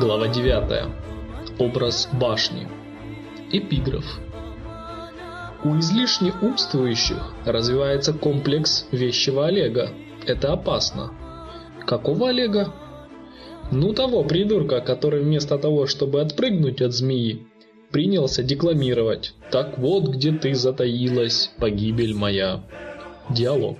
Глава 9. Образ башни. Эпиграф. У излишне умствующих развивается комплекс вещего Олега. Это опасно. Какого Олега? Ну того придурка, который вместо того, чтобы отпрыгнуть от змеи, принялся декламировать «Так вот, где ты затаилась, погибель моя». Диалог.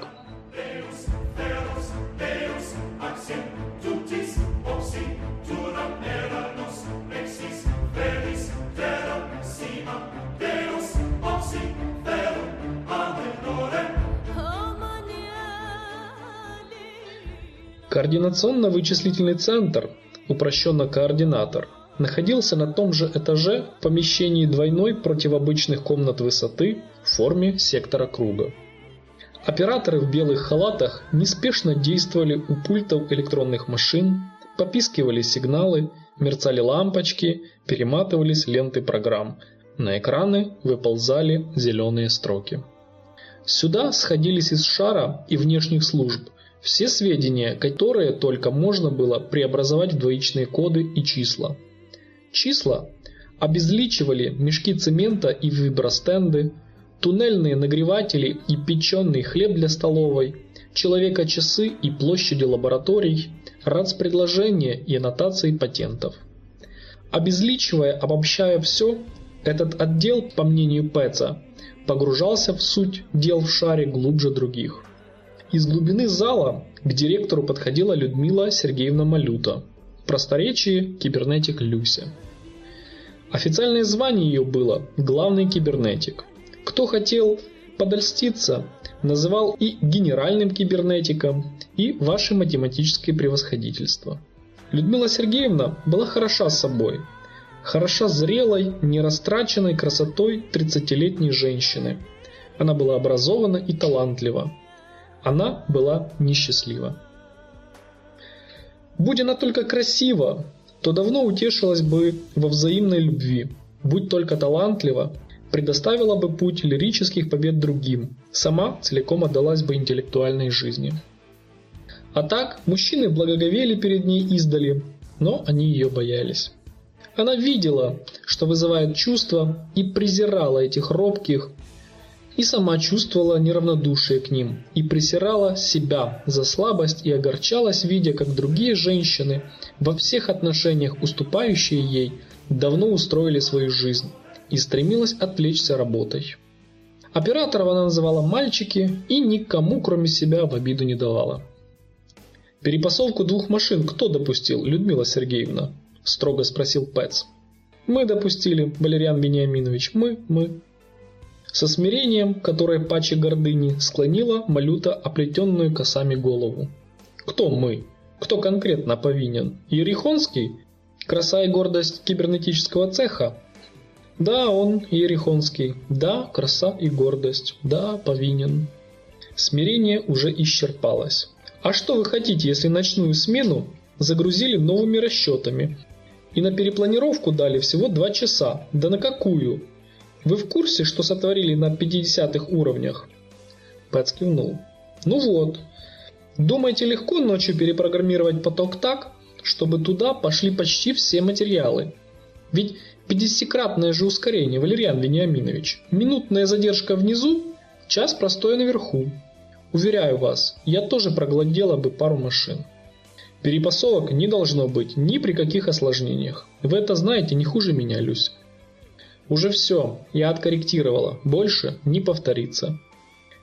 Координационно-вычислительный центр, упрощенно координатор, находился на том же этаже в помещении двойной противобычных комнат высоты в форме сектора круга. Операторы в белых халатах неспешно действовали у пультов электронных машин, попискивали сигналы, мерцали лампочки, перематывались ленты программ. На экраны выползали зеленые строки. Сюда сходились из шара и внешних служб все сведения, которые только можно было преобразовать в двоичные коды и числа. Числа обезличивали мешки цемента и вибростенды, туннельные нагреватели и печеный хлеб для столовой, человека-часы и площади лабораторий, РАЦ-предложения и аннотации патентов. Обезличивая, обобщая все, этот отдел, по мнению Пэца, погружался в суть дел в шаре глубже других. Из глубины зала к директору подходила Людмила Сергеевна Малюта, в просторечии кибернетик Люся. Официальное звание ее было «главный кибернетик». Кто хотел подольститься, называл и генеральным кибернетиком, и ваше математическое превосходительство. Людмила Сергеевна была хороша собой, хороша зрелой, нерастраченной красотой 30-летней женщины. Она была образована и талантлива, она была несчастлива. Будь она только красива, то давно утешилась бы во взаимной любви. Будь только талантлива, предоставила бы путь лирических побед другим, сама целиком отдалась бы интеллектуальной жизни. А так, мужчины благоговели перед ней издали, но они ее боялись. Она видела, что вызывает чувства, и презирала этих робких, и сама чувствовала неравнодушие к ним, и пресирала себя за слабость и огорчалась, видя, как другие женщины, во всех отношениях уступающие ей, давно устроили свою жизнь, и стремилась отвлечься работой. Операторов она называла «мальчики» и никому, кроме себя, в обиду не давала. «Перепасовку двух машин кто допустил, Людмила Сергеевна?» – строго спросил Пэтс. «Мы допустили, Валериан Вениаминович, мы, мы», со смирением, которое паче гордыни, склонила Малюта оплетенную косами голову. Кто мы? Кто конкретно повинен? Ерихонский? Краса и гордость кибернетического цеха? Да, он Ерихонский. Да, краса и гордость. Да, повинен. Смирение уже исчерпалось. А что вы хотите, если ночную смену загрузили новыми расчетами и на перепланировку дали всего два часа? Да на какую? Вы в курсе, что сотворили на 50-х уровнях? Пэтс кивнул. Ну вот. Думаете, легко ночью перепрограммировать поток так, чтобы туда пошли почти все материалы? Ведь 50-кратное же ускорение, Валериан Вениаминович. Минутная задержка внизу, час простой наверху. Уверяю вас, я тоже проглотела бы пару машин. Перепасовок не должно быть ни при каких осложнениях. Вы это знаете не хуже меня, Люсь. Уже все, я откорректировала, больше не повторится.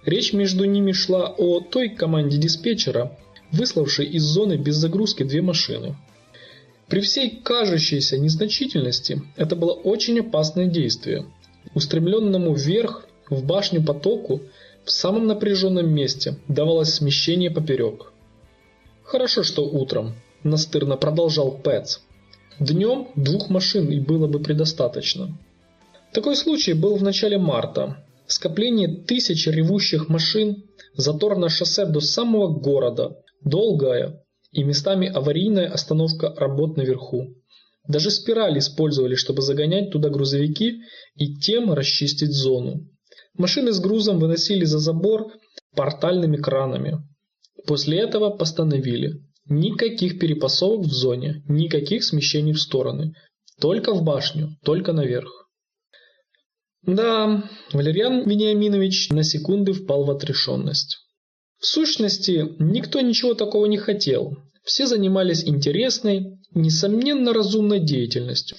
Речь между ними шла о той команде диспетчера, выславшей из зоны без загрузки две машины. При всей кажущейся незначительности это было очень опасное действие. Устремленному вверх, в башню потоку, в самом напряженном месте давалось смещение поперек. «Хорошо, что утром», – настырно продолжал Пэтс. «Днем двух машин и было бы предостаточно. Такой случай был в начале марта. Скопление тысяч ревущих машин, затор на шоссе до самого города, долгая и местами аварийная остановка работ наверху. Даже спираль использовали, чтобы загонять туда грузовики и тем расчистить зону. Машины с грузом выносили за забор портальными кранами. После этого постановили Никаких перепасовок в зоне, никаких смещений в стороны. Только в башню, только наверх. Да, Валерьян Вениаминович на секунды впал в отрешенность. В сущности, никто ничего такого не хотел. Все занимались интересной, несомненно разумной деятельностью.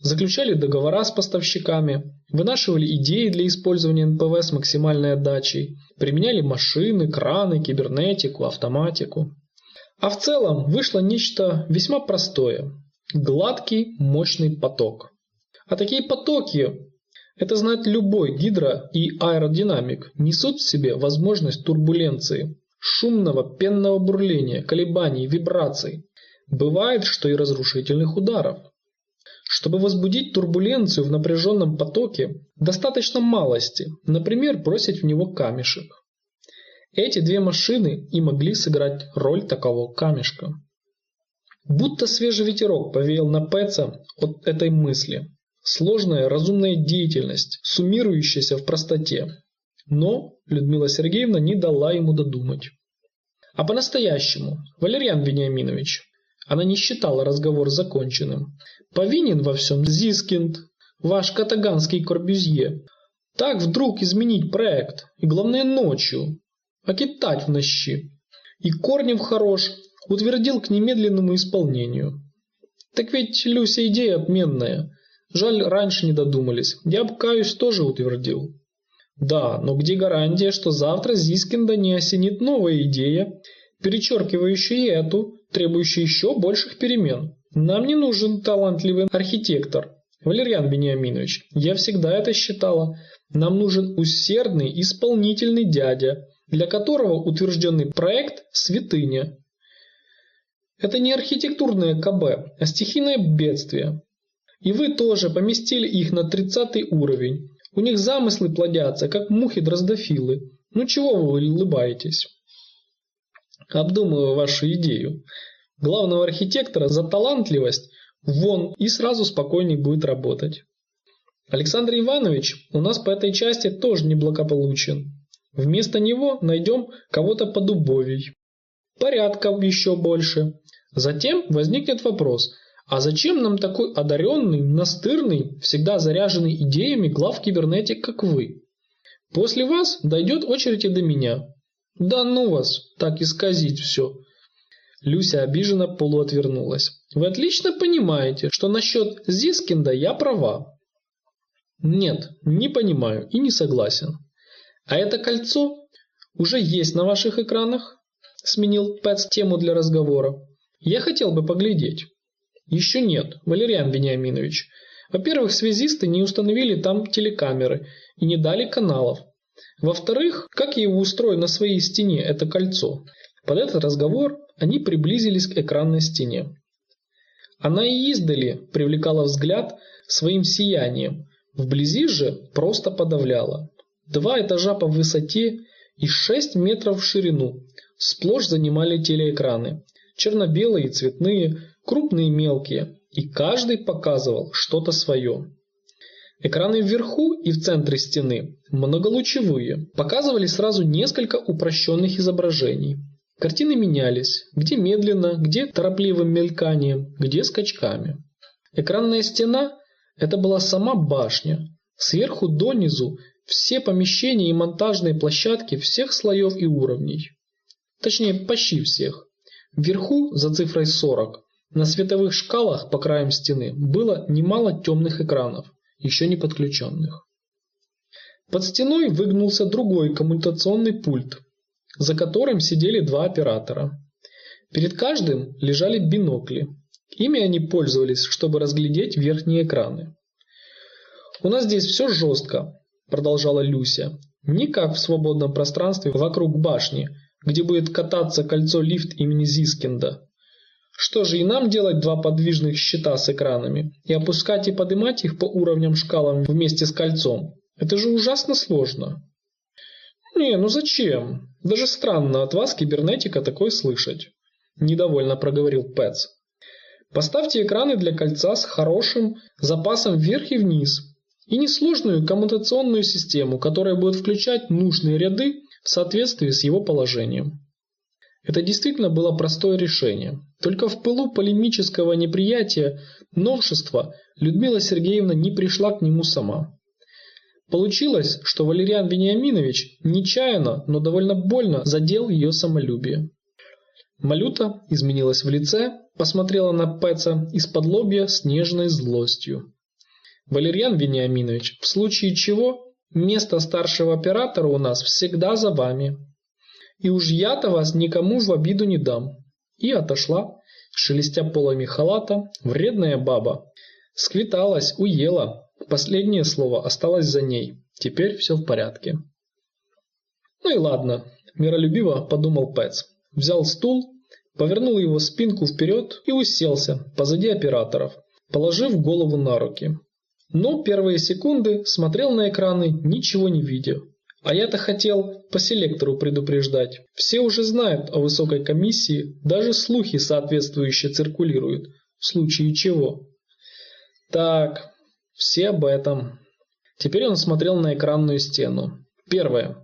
Заключали договора с поставщиками, вынашивали идеи для использования НПВ с максимальной отдачей, применяли машины, краны, кибернетику, автоматику. А в целом вышло нечто весьма простое – гладкий, мощный поток. А такие потоки, это знает любой гидро- и аэродинамик, несут в себе возможность турбуленции, шумного пенного бурления, колебаний, вибраций. Бывает, что и разрушительных ударов. Чтобы возбудить турбуленцию в напряженном потоке, достаточно малости, например, бросить в него камешек. Эти две машины и могли сыграть роль такого камешка. Будто свежий ветерок повеял на Пэтса от этой мысли. Сложная разумная деятельность, суммирующаяся в простоте. Но Людмила Сергеевна не дала ему додумать. А по-настоящему, Валерьян Вениаминович, она не считала разговор законченным. Повинен во всем Зискинд, ваш катаганский Корбюзье. Так вдруг изменить проект, и главное ночью, а китать в нощи. И Корнев хорош, утвердил к немедленному исполнению. Так ведь, Люся, идея отменная. Жаль, раньше не додумались. Я бы, каюсь, тоже утвердил. Да, но где гарантия, что завтра Зискинда не осенит новая идея, перечеркивающая эту, требующая еще больших перемен? Нам не нужен талантливый архитектор. Валерьян Вениаминович, я всегда это считала. Нам нужен усердный, исполнительный дядя, для которого утвержденный проект – святыня. Это не архитектурное КБ, а стихийное бедствие. И вы тоже поместили их на 30 уровень. У них замыслы плодятся, как мухи-дроздофилы. Ну чего вы улыбаетесь? Обдумываю вашу идею. Главного архитектора за талантливость вон и сразу спокойней будет работать. Александр Иванович у нас по этой части тоже неблагополучен. Вместо него найдем кого-то подубовий. Порядков еще больше. Затем возникнет вопрос, а зачем нам такой одаренный, настырный, всегда заряженный идеями глав кибернетик, как вы? После вас дойдет очередь и до меня. Да ну вас, так исказить все. Люся обиженно полуотвернулась. Вы отлично понимаете, что насчет Зискинда я права. Нет, не понимаю и не согласен. А это кольцо уже есть на ваших экранах? Сменил Пэтс тему для разговора. Я хотел бы поглядеть. Еще нет, Валериан Вениаминович. Во-первых, связисты не установили там телекамеры и не дали каналов. Во-вторых, как я его устрою на своей стене, это кольцо? Под этот разговор они приблизились к экранной стене. Она и издали привлекала взгляд своим сиянием, вблизи же просто подавляла. Два этажа по высоте и 6 метров в ширину сплошь занимали телеэкраны, черно-белые и цветные, крупные и мелкие, и каждый показывал что-то свое. Экраны вверху и в центре стены, многолучевые, показывали сразу несколько упрощенных изображений. Картины менялись, где медленно, где торопливым мельканием, где скачками. Экранная стена – это была сама башня. Сверху донизу все помещения и монтажные площадки всех слоев и уровней. Точнее, почти всех. Вверху, за цифрой 40, на световых шкалах по краям стены было немало темных экранов, еще не подключенных. Под стеной выгнулся другой коммутационный пульт, за которым сидели два оператора. Перед каждым лежали бинокли. Ими они пользовались, чтобы разглядеть верхние экраны. «У нас здесь все жестко», – продолжала Люся. «Не как в свободном пространстве вокруг башни, где будет кататься кольцо-лифт имени Зискинда. Что же и нам делать два подвижных щита с экранами и опускать и поднимать их по уровням шкалам вместе с кольцом? Это же ужасно сложно. Не, ну зачем? Даже странно от вас, кибернетика, такое слышать. Недовольно проговорил Пэтс. Поставьте экраны для кольца с хорошим запасом вверх и вниз. И несложную коммутационную систему, которая будет включать нужные ряды в соответствии с его положением. Это действительно было простое решение. Только в пылу полемического неприятия новшества Людмила Сергеевна не пришла к нему сама. Получилось, что Валериан Вениаминович нечаянно, но довольно больно задел ее самолюбие. Малюта изменилась в лице, посмотрела на Пэца из-под лобья с нежной злостью. «Валерьян Вениаминович, в случае чего, место старшего оператора у нас всегда за вами. И уж я-то вас никому в обиду не дам». И отошла, шелестя полами халата, вредная баба. Сквиталась, уела. Последнее слово осталось за ней. Теперь все в порядке. Ну и ладно, миролюбиво подумал Пэтс. Взял стул, повернул его спинку вперед и уселся позади операторов, положив голову на руки. Но первые секунды смотрел на экраны, ничего не видя. А я-то хотел по селектору предупреждать. Все уже знают о высокой комиссии, даже слухи соответствующие циркулируют, в случае чего. Так, все об этом. Теперь он смотрел на экранную стену. Первое.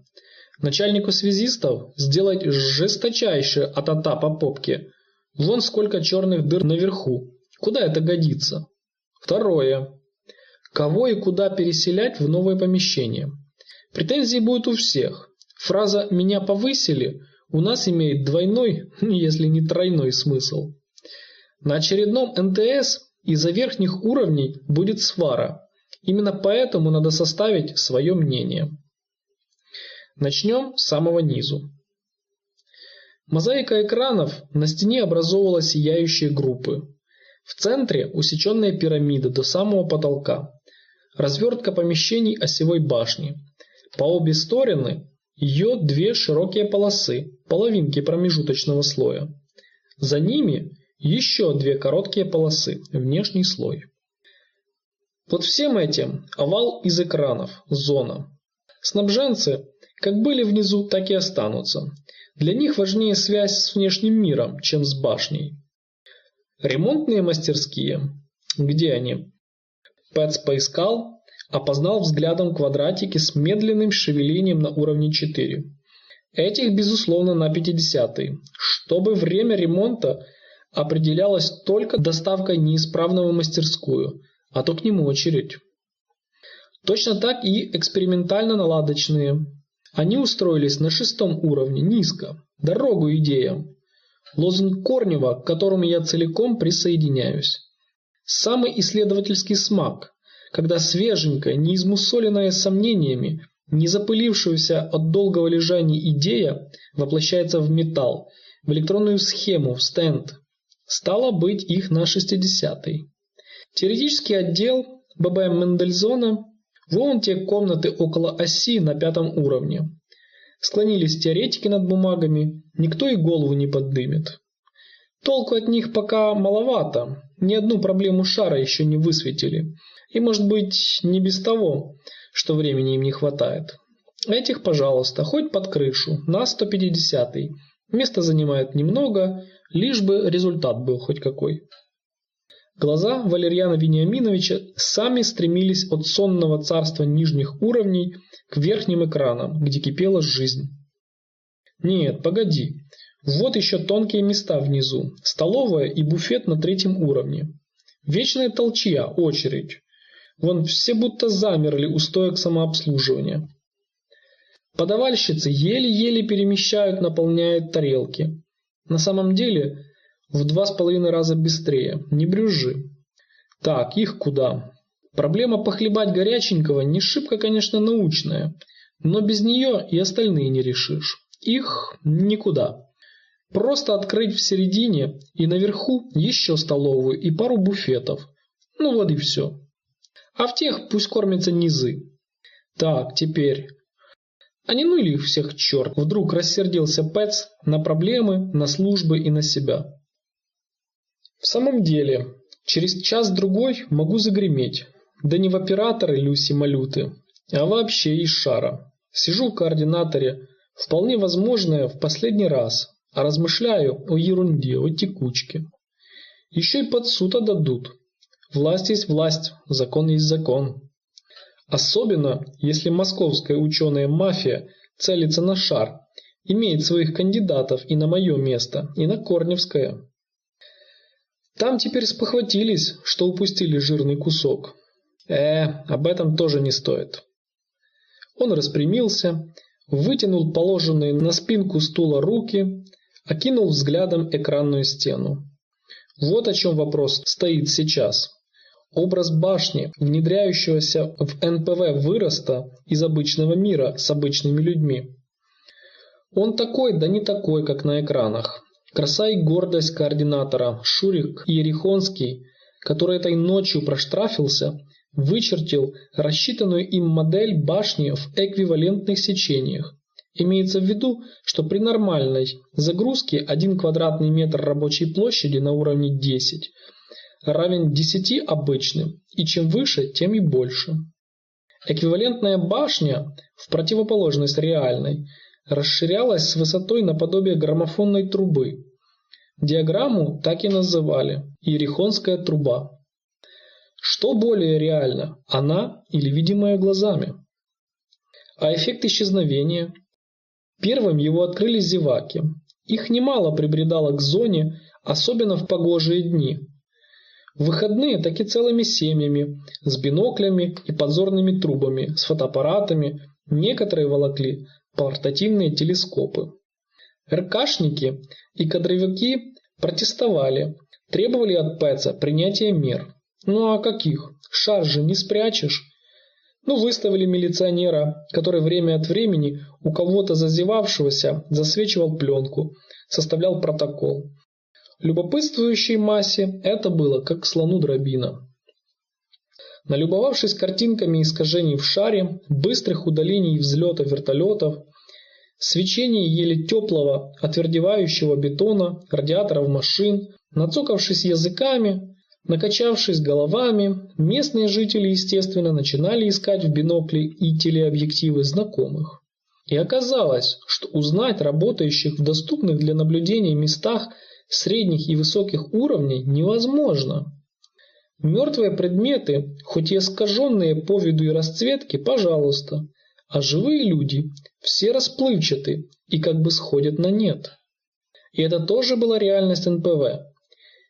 Начальнику связистов сделать жесточайшее атата по попке. Вон сколько черных дыр наверху. Куда это годится? Второе. Кого и куда переселять в новое помещение? Претензии будут у всех. Фраза «меня повысили» у нас имеет двойной, если не тройной смысл. На очередном НТС из-за верхних уровней будет свара. Именно поэтому надо составить свое мнение. Начнем с самого низу. Мозаика экранов на стене образовывала сияющие группы. В центре усеченная пирамида до самого потолка. Развертка помещений осевой башни. По обе стороны ее две широкие полосы, половинки промежуточного слоя. За ними еще две короткие полосы, внешний слой. Под всем этим овал из экранов, зона. Снабженцы как были внизу, так и останутся. Для них важнее связь с внешним миром, чем с башней. Ремонтные мастерские. Где они? Пэтс поискал, опознал взглядом квадратики с медленным шевелением на уровне 4. Этих, безусловно, на 50 чтобы время ремонта определялось только доставкой неисправного в мастерскую, а то к нему очередь. Точно так и экспериментально-наладочные. Они устроились на шестом уровне, низко. Дорогу идеям. Лозунг Корнева, к которому я целиком присоединяюсь. Самый исследовательский смак, когда свеженькая, не измусоленная сомнениями, не запылившаяся от долгого лежания идея воплощается в металл, в электронную схему, в стенд. Стало быть их на 60-й. Теоретический отдел ББМ Мендельзона Вон те комнаты около оси на пятом уровне. Склонились теоретики над бумагами, никто и голову не поднимет. Толку от них пока маловато, ни одну проблему шара еще не высветили. И может быть не без того, что времени им не хватает. Этих, пожалуйста, хоть под крышу, на 150-й. Место занимает немного, лишь бы результат был хоть какой. Глаза Валерьяна Вениаминовича сами стремились от сонного царства нижних уровней к верхним экранам, где кипела жизнь. Нет, погоди. Вот еще тонкие места внизу. Столовая и буфет на третьем уровне. Вечная толчья, очередь. Вон все будто замерли у стоек самообслуживания. Подавальщицы еле-еле перемещают, наполняют тарелки. На самом деле в два с половиной раза быстрее. Не брюжи. Так, их куда? Проблема похлебать горяченького не шибко, конечно, научная, но без нее и остальные не решишь. Их никуда. Просто открыть в середине и наверху еще столовую и пару буфетов. Ну вот и все. А в тех пусть кормятся низы. Так, теперь... А не ну их всех черт? Вдруг рассердился Пэтс на проблемы, на службы и на себя. В самом деле, через час-другой могу загреметь. Да не в операторы Люси Малюты, а вообще из шара. Сижу в координаторе, вполне возможное в последний раз, а размышляю о ерунде, о текучке. Еще и под суд отдадут. Власть есть власть, закон есть закон. Особенно, если московская ученая мафия целится на шар, имеет своих кандидатов и на мое место, и на Корневское. Там теперь спохватились, что упустили жирный кусок. Э, об этом тоже не стоит. Он распрямился, вытянул положенные на спинку стула руки, окинул взглядом экранную стену. Вот о чем вопрос стоит сейчас. Образ башни, внедряющегося в НПВ выроста из обычного мира с обычными людьми. Он такой, да не такой, как на экранах. Краса и гордость координатора Шурик Ерехонский, который этой ночью проштрафился, вычертил рассчитанную им модель башни в эквивалентных сечениях. Имеется в виду, что при нормальной загрузке 1 квадратный метр рабочей площади на уровне 10 равен 10 обычным, и чем выше, тем и больше. Эквивалентная башня, в противоположность реальной, расширялась с высотой наподобие граммофонной трубы. Диаграмму так и называли – Иерихонская труба. Что более реально, она или видимая глазами? А эффект исчезновения? Первым его открыли зеваки. Их немало прибредало к зоне, особенно в погожие дни. В выходные так и целыми семьями, с биноклями и подзорными трубами, с фотоаппаратами, некоторые волокли портативные телескопы. РКшники и кадровики протестовали, требовали от ПЭЦа принятия мер. Ну а каких? Шар же не спрячешь. Ну, выставили милиционера, который время от времени у кого-то зазевавшегося засвечивал пленку, составлял протокол. Любопытствующей массе это было как слону дробина. Налюбовавшись картинками искажений в шаре, быстрых удалений взлета вертолетов, свечение еле теплого, отвердевающего бетона, радиаторов машин, нацокавшись языками, Накачавшись головами, местные жители, естественно, начинали искать в бинокли и телеобъективы знакомых. И оказалось, что узнать работающих в доступных для наблюдения местах средних и высоких уровней невозможно. Мертвые предметы, хоть и искаженные по виду и расцветке, пожалуйста, а живые люди все расплывчаты и как бы сходят на нет. И это тоже была реальность НПВ.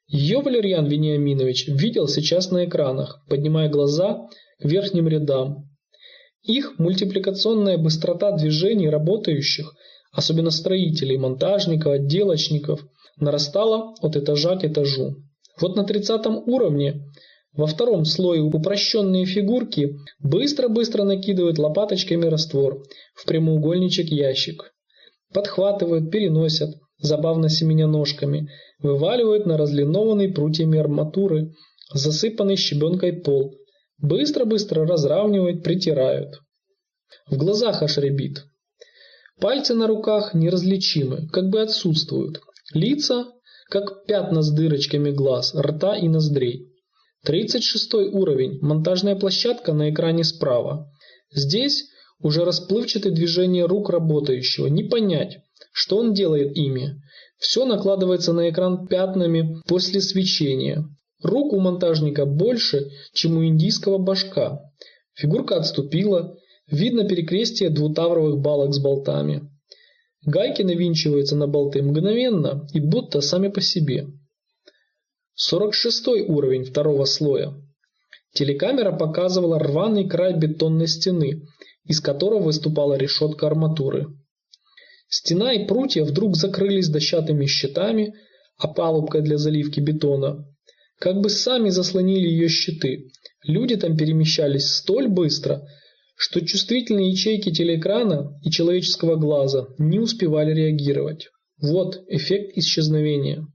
Ее Валерьян Вениаминович видел сейчас на экранах, поднимая глаза к верхним рядам. Их мультипликационная быстрота движений работающих, особенно строителей, монтажников, отделочников, нарастала от этажа к этажу. Вот на 30 уровне во втором слое упрощенные фигурки быстро-быстро накидывают лопаточками раствор в прямоугольничек ящик. Подхватывают, переносят, забавно семеня ножками, вываливают на разлинованный прутьями арматуры, засыпанный щебенкой пол, быстро-быстро разравнивают, притирают. В глазах аж рябит. Пальцы на руках неразличимы, как бы отсутствуют. Лица, как пятна с дырочками глаз, рта и ноздрей. 36 уровень, монтажная площадка на экране справа. Здесь уже расплывчатые движения рук работающего, не понять, что он делает ими? Все накладывается на экран пятнами после свечения. Рук у монтажника больше, чем у индийского башка. Фигурка отступила, видно перекрестие двутавровых балок с болтами. Гайки навинчиваются на болты мгновенно и будто сами по себе. 46 уровень второго слоя. Телекамера показывала рваный край бетонной стены, из которого выступала решетка арматуры. Стена и прутья вдруг закрылись дощатыми щитами, а палубкой для заливки бетона. Как бы сами заслонили ее щиты. Люди там перемещались столь быстро, что чувствительные ячейки телеэкрана и человеческого глаза не успевали реагировать. Вот эффект исчезновения.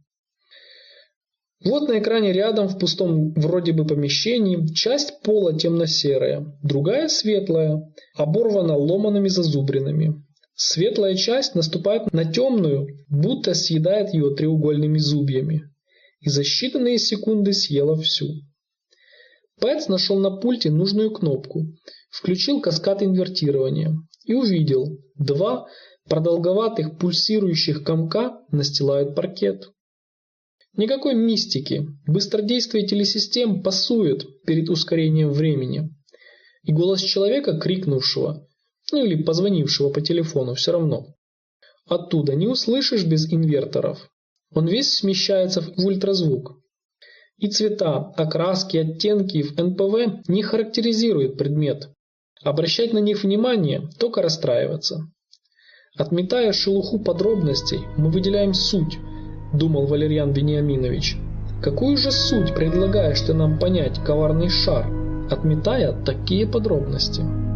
Вот на экране рядом в пустом вроде бы помещении часть пола темно-серая, другая светлая, оборвана ломаными зазубринами. Светлая часть наступает на темную, будто съедает ее треугольными зубьями. И за считанные секунды съела всю. Пэтс нашел на пульте нужную кнопку, включил каскад инвертирования и увидел два продолговатых пульсирующих комка настилают паркет. Никакой мистики, быстродействие телесистем пасует перед ускорением времени. И голос человека, крикнувшего ну или позвонившего по телефону, все равно. оттуда не услышишь без инверторов. Он весь смещается в ультразвук. И цвета, окраски, оттенки в НПВ не характеризуют предмет. Обращать на них внимание, только расстраиваться. Отметая шелуху подробностей, мы выделяем суть, думал Валерьян Вениаминович. Какую же суть предлагаешь ты нам понять, коварный шар, отметая такие подробности?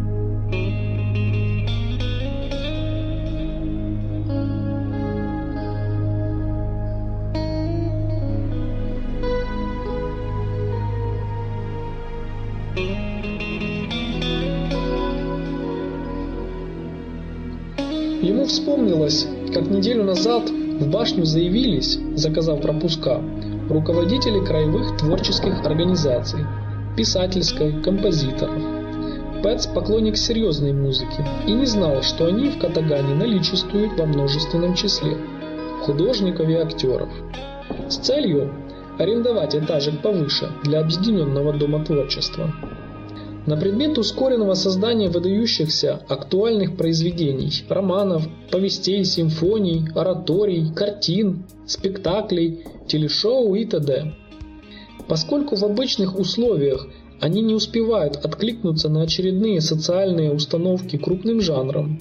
Вспомнилось, как неделю назад в башню заявились, заказав пропуска, руководители краевых творческих организаций, писательской, композиторов. Пэтс поклонник серьезной музыки и не знал, что они в Катагане наличествуют во множественном числе художников и актеров. С целью арендовать этажик повыше для объединенного дома творчества. На предмет ускоренного создания выдающихся актуальных произведений, романов, повестей, симфоний, ораторий, картин, спектаклей, телешоу и т.д. Поскольку в обычных условиях они не успевают откликнуться на очередные социальные установки крупным жанром,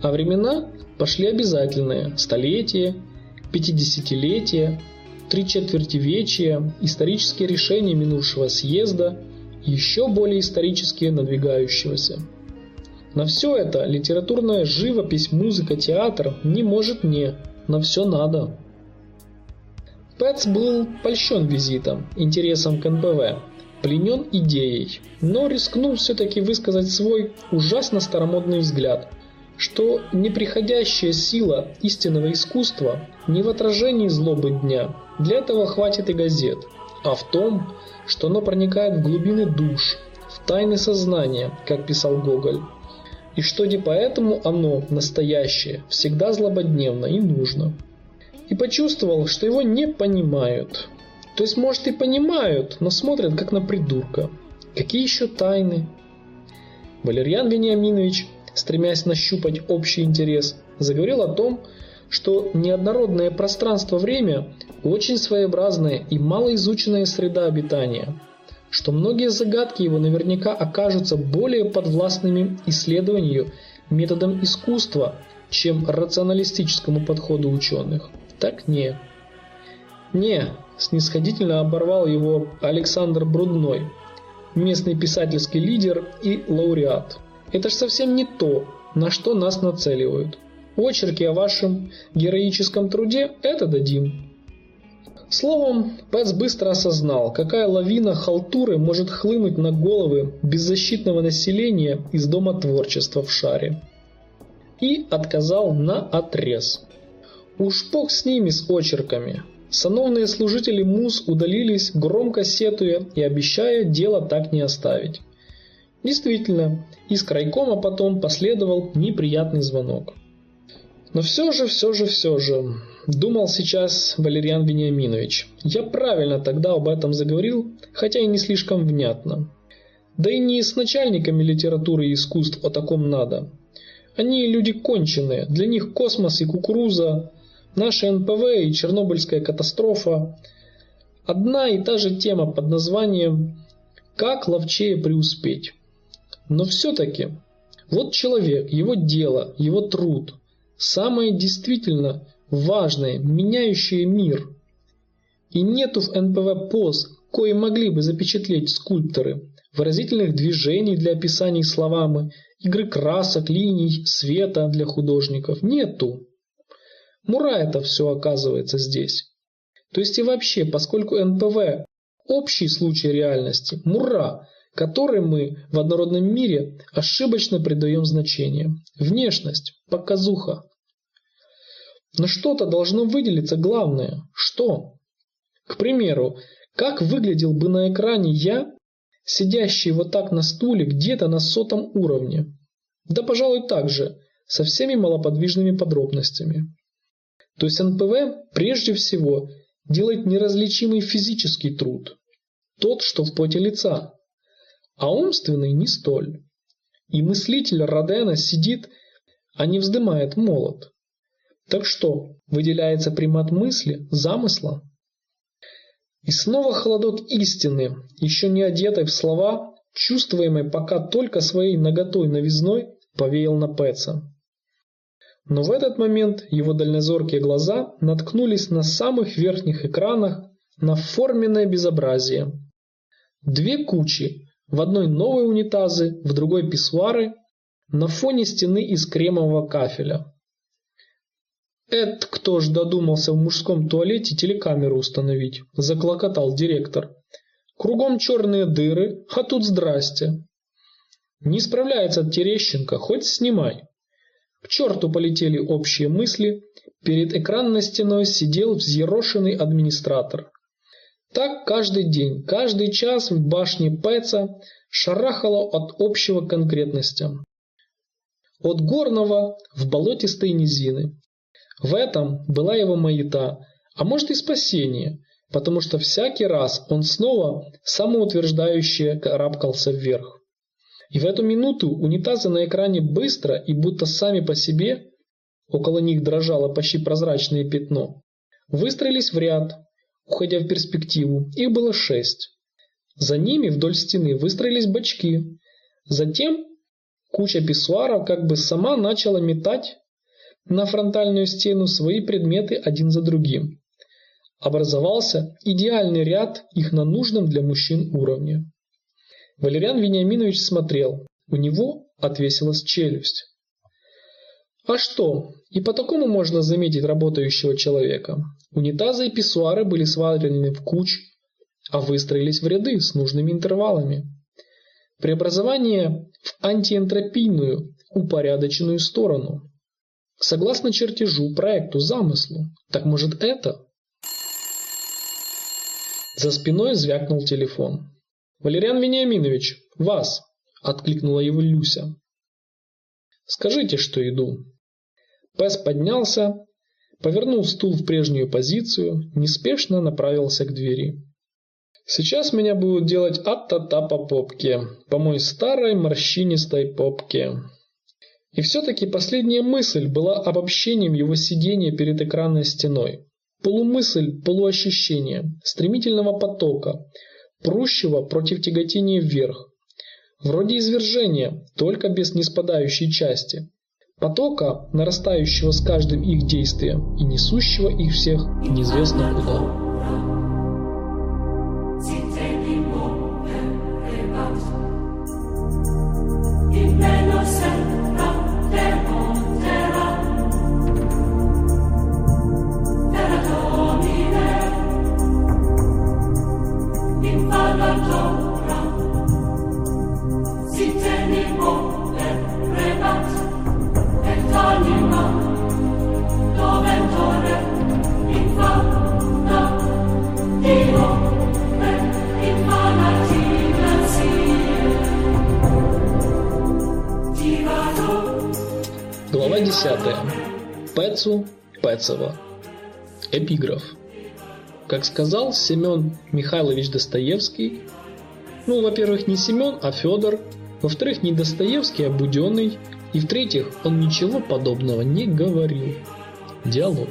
а времена пошли обязательные – столетие, пятидесятилетие, три четверти вечия, исторические решения минувшего съезда – еще более исторически надвигающегося. На все это литературная живопись, музыка, театр не может не, на все надо. Пэтс был польщен визитом, интересом к НПВ, пленен идеей, но рискнул все-таки высказать свой ужасно старомодный взгляд, что неприходящая сила истинного искусства не в отражении злобы дня, для этого хватит и газет, а в том, что оно проникает в глубины душ, в тайны сознания, как писал Гоголь, и что не поэтому оно, настоящее, всегда злободневно и нужно. И почувствовал, что его не понимают. То есть, может, и понимают, но смотрят как на придурка. Какие еще тайны? Валерьян Вениаминович, стремясь нащупать общий интерес, заговорил о том, что неоднородное пространство-время очень своеобразная и малоизученная среда обитания, что многие загадки его наверняка окажутся более подвластными исследованию методом искусства, чем рационалистическому подходу ученых. Так не. Не, снисходительно оборвал его Александр Брудной, местный писательский лидер и лауреат. Это ж совсем не то, на что нас нацеливают. Очерки о вашем героическом труде – это дадим. Словом, Пэтс быстро осознал, какая лавина халтуры может хлынуть на головы беззащитного населения из Дома творчества в шаре. И отказал на отрез. Уж бог с ними, с очерками. Сановные служители МУЗ удалились, громко сетуя и обещая дело так не оставить. Действительно, из крайкома потом последовал неприятный звонок. Но все же, все же, все же, думал сейчас Валерьян Вениаминович. Я правильно тогда об этом заговорил, хотя и не слишком внятно. Да и не с начальниками литературы и искусств о таком надо. Они люди конченые, для них космос и кукуруза, наши НПВ и Чернобыльская катастрофа. Одна и та же тема под названием «Как ловчее преуспеть». Но все-таки, вот человек, его дело, его труд – самое действительно важное, меняющее мир. И нету в НПВ поз, кои могли бы запечатлеть скульпторы, выразительных движений для описаний словами, игры красок, линий, света для художников. Нету. Мура это все оказывается здесь. То есть и вообще, поскольку НПВ – общий случай реальности, мура, которой мы в однородном мире ошибочно придаем значение. Внешность, показуха, но что-то должно выделиться главное. Что? К примеру, как выглядел бы на экране я, сидящий вот так на стуле где-то на сотом уровне? Да, пожалуй, так же, со всеми малоподвижными подробностями. То есть НПВ прежде всего делает неразличимый физический труд, тот, что в поте лица, а умственный не столь. И мыслитель Родена сидит, а не вздымает молот. Так что, выделяется примат мысли, замысла? И снова холодок истины, еще не одетой в слова, чувствуемой пока только своей наготой новизной, повеял на Пэтса. Но в этот момент его дальнозоркие глаза наткнулись на самых верхних экранах на форменное безобразие. Две кучи, в одной новые унитазы, в другой писсуары, на фоне стены из кремового кафеля. «Это кто ж додумался в мужском туалете телекамеру установить?» – заклокотал директор. «Кругом черные дыры, а тут здрасте!» «Не справляется Терещенко, хоть снимай!» К черту полетели общие мысли, перед экранной стеной сидел взъерошенный администратор. Так каждый день, каждый час в башне Пэца шарахало от общего конкретности. От горного в болотистые низины. В этом была его маята, а может и спасение, потому что всякий раз он снова самоутверждающе карабкался вверх. И в эту минуту унитазы на экране быстро и будто сами по себе, около них дрожало почти прозрачное пятно, выстроились в ряд, уходя в перспективу. Их было шесть. За ними вдоль стены выстроились бачки. Затем куча писсуаров как бы сама начала метать на фронтальную стену свои предметы один за другим. Образовался идеальный ряд их на нужном для мужчин уровне. Валериан Вениаминович смотрел. У него отвесилась челюсть. А что? И по такому можно заметить работающего человека. Унитазы и писсуары были свалены в куч, а выстроились в ряды с нужными интервалами. Преобразование в антиэнтропийную, упорядоченную сторону. Согласно чертежу, проекту, замыслу. Так может это? За спиной звякнул телефон. «Валериан Вениаминович, вас!» – откликнула его Люся. «Скажите, что иду». Пес поднялся, повернул стул в прежнюю позицию, неспешно направился к двери. «Сейчас меня будут делать ат-та-та по попке, по моей старой морщинистой попке». И все-таки последняя мысль была обобщением его сидения перед экранной стеной. Полумысль, полуощущение, стремительного потока – прущего против тяготения вверх, вроде извержения, только без неспадающей части, потока, нарастающего с каждым их действием и несущего их всех неизвестно куда. Глава 10. Пецу Пецова. Эпиграф. Как сказал Семен Михайлович Достоевский, ну, во-первых, не Семен, а Федор, во-вторых, не Достоевский, а Буденный, и в-третьих, он ничего подобного не говорил. Диалог.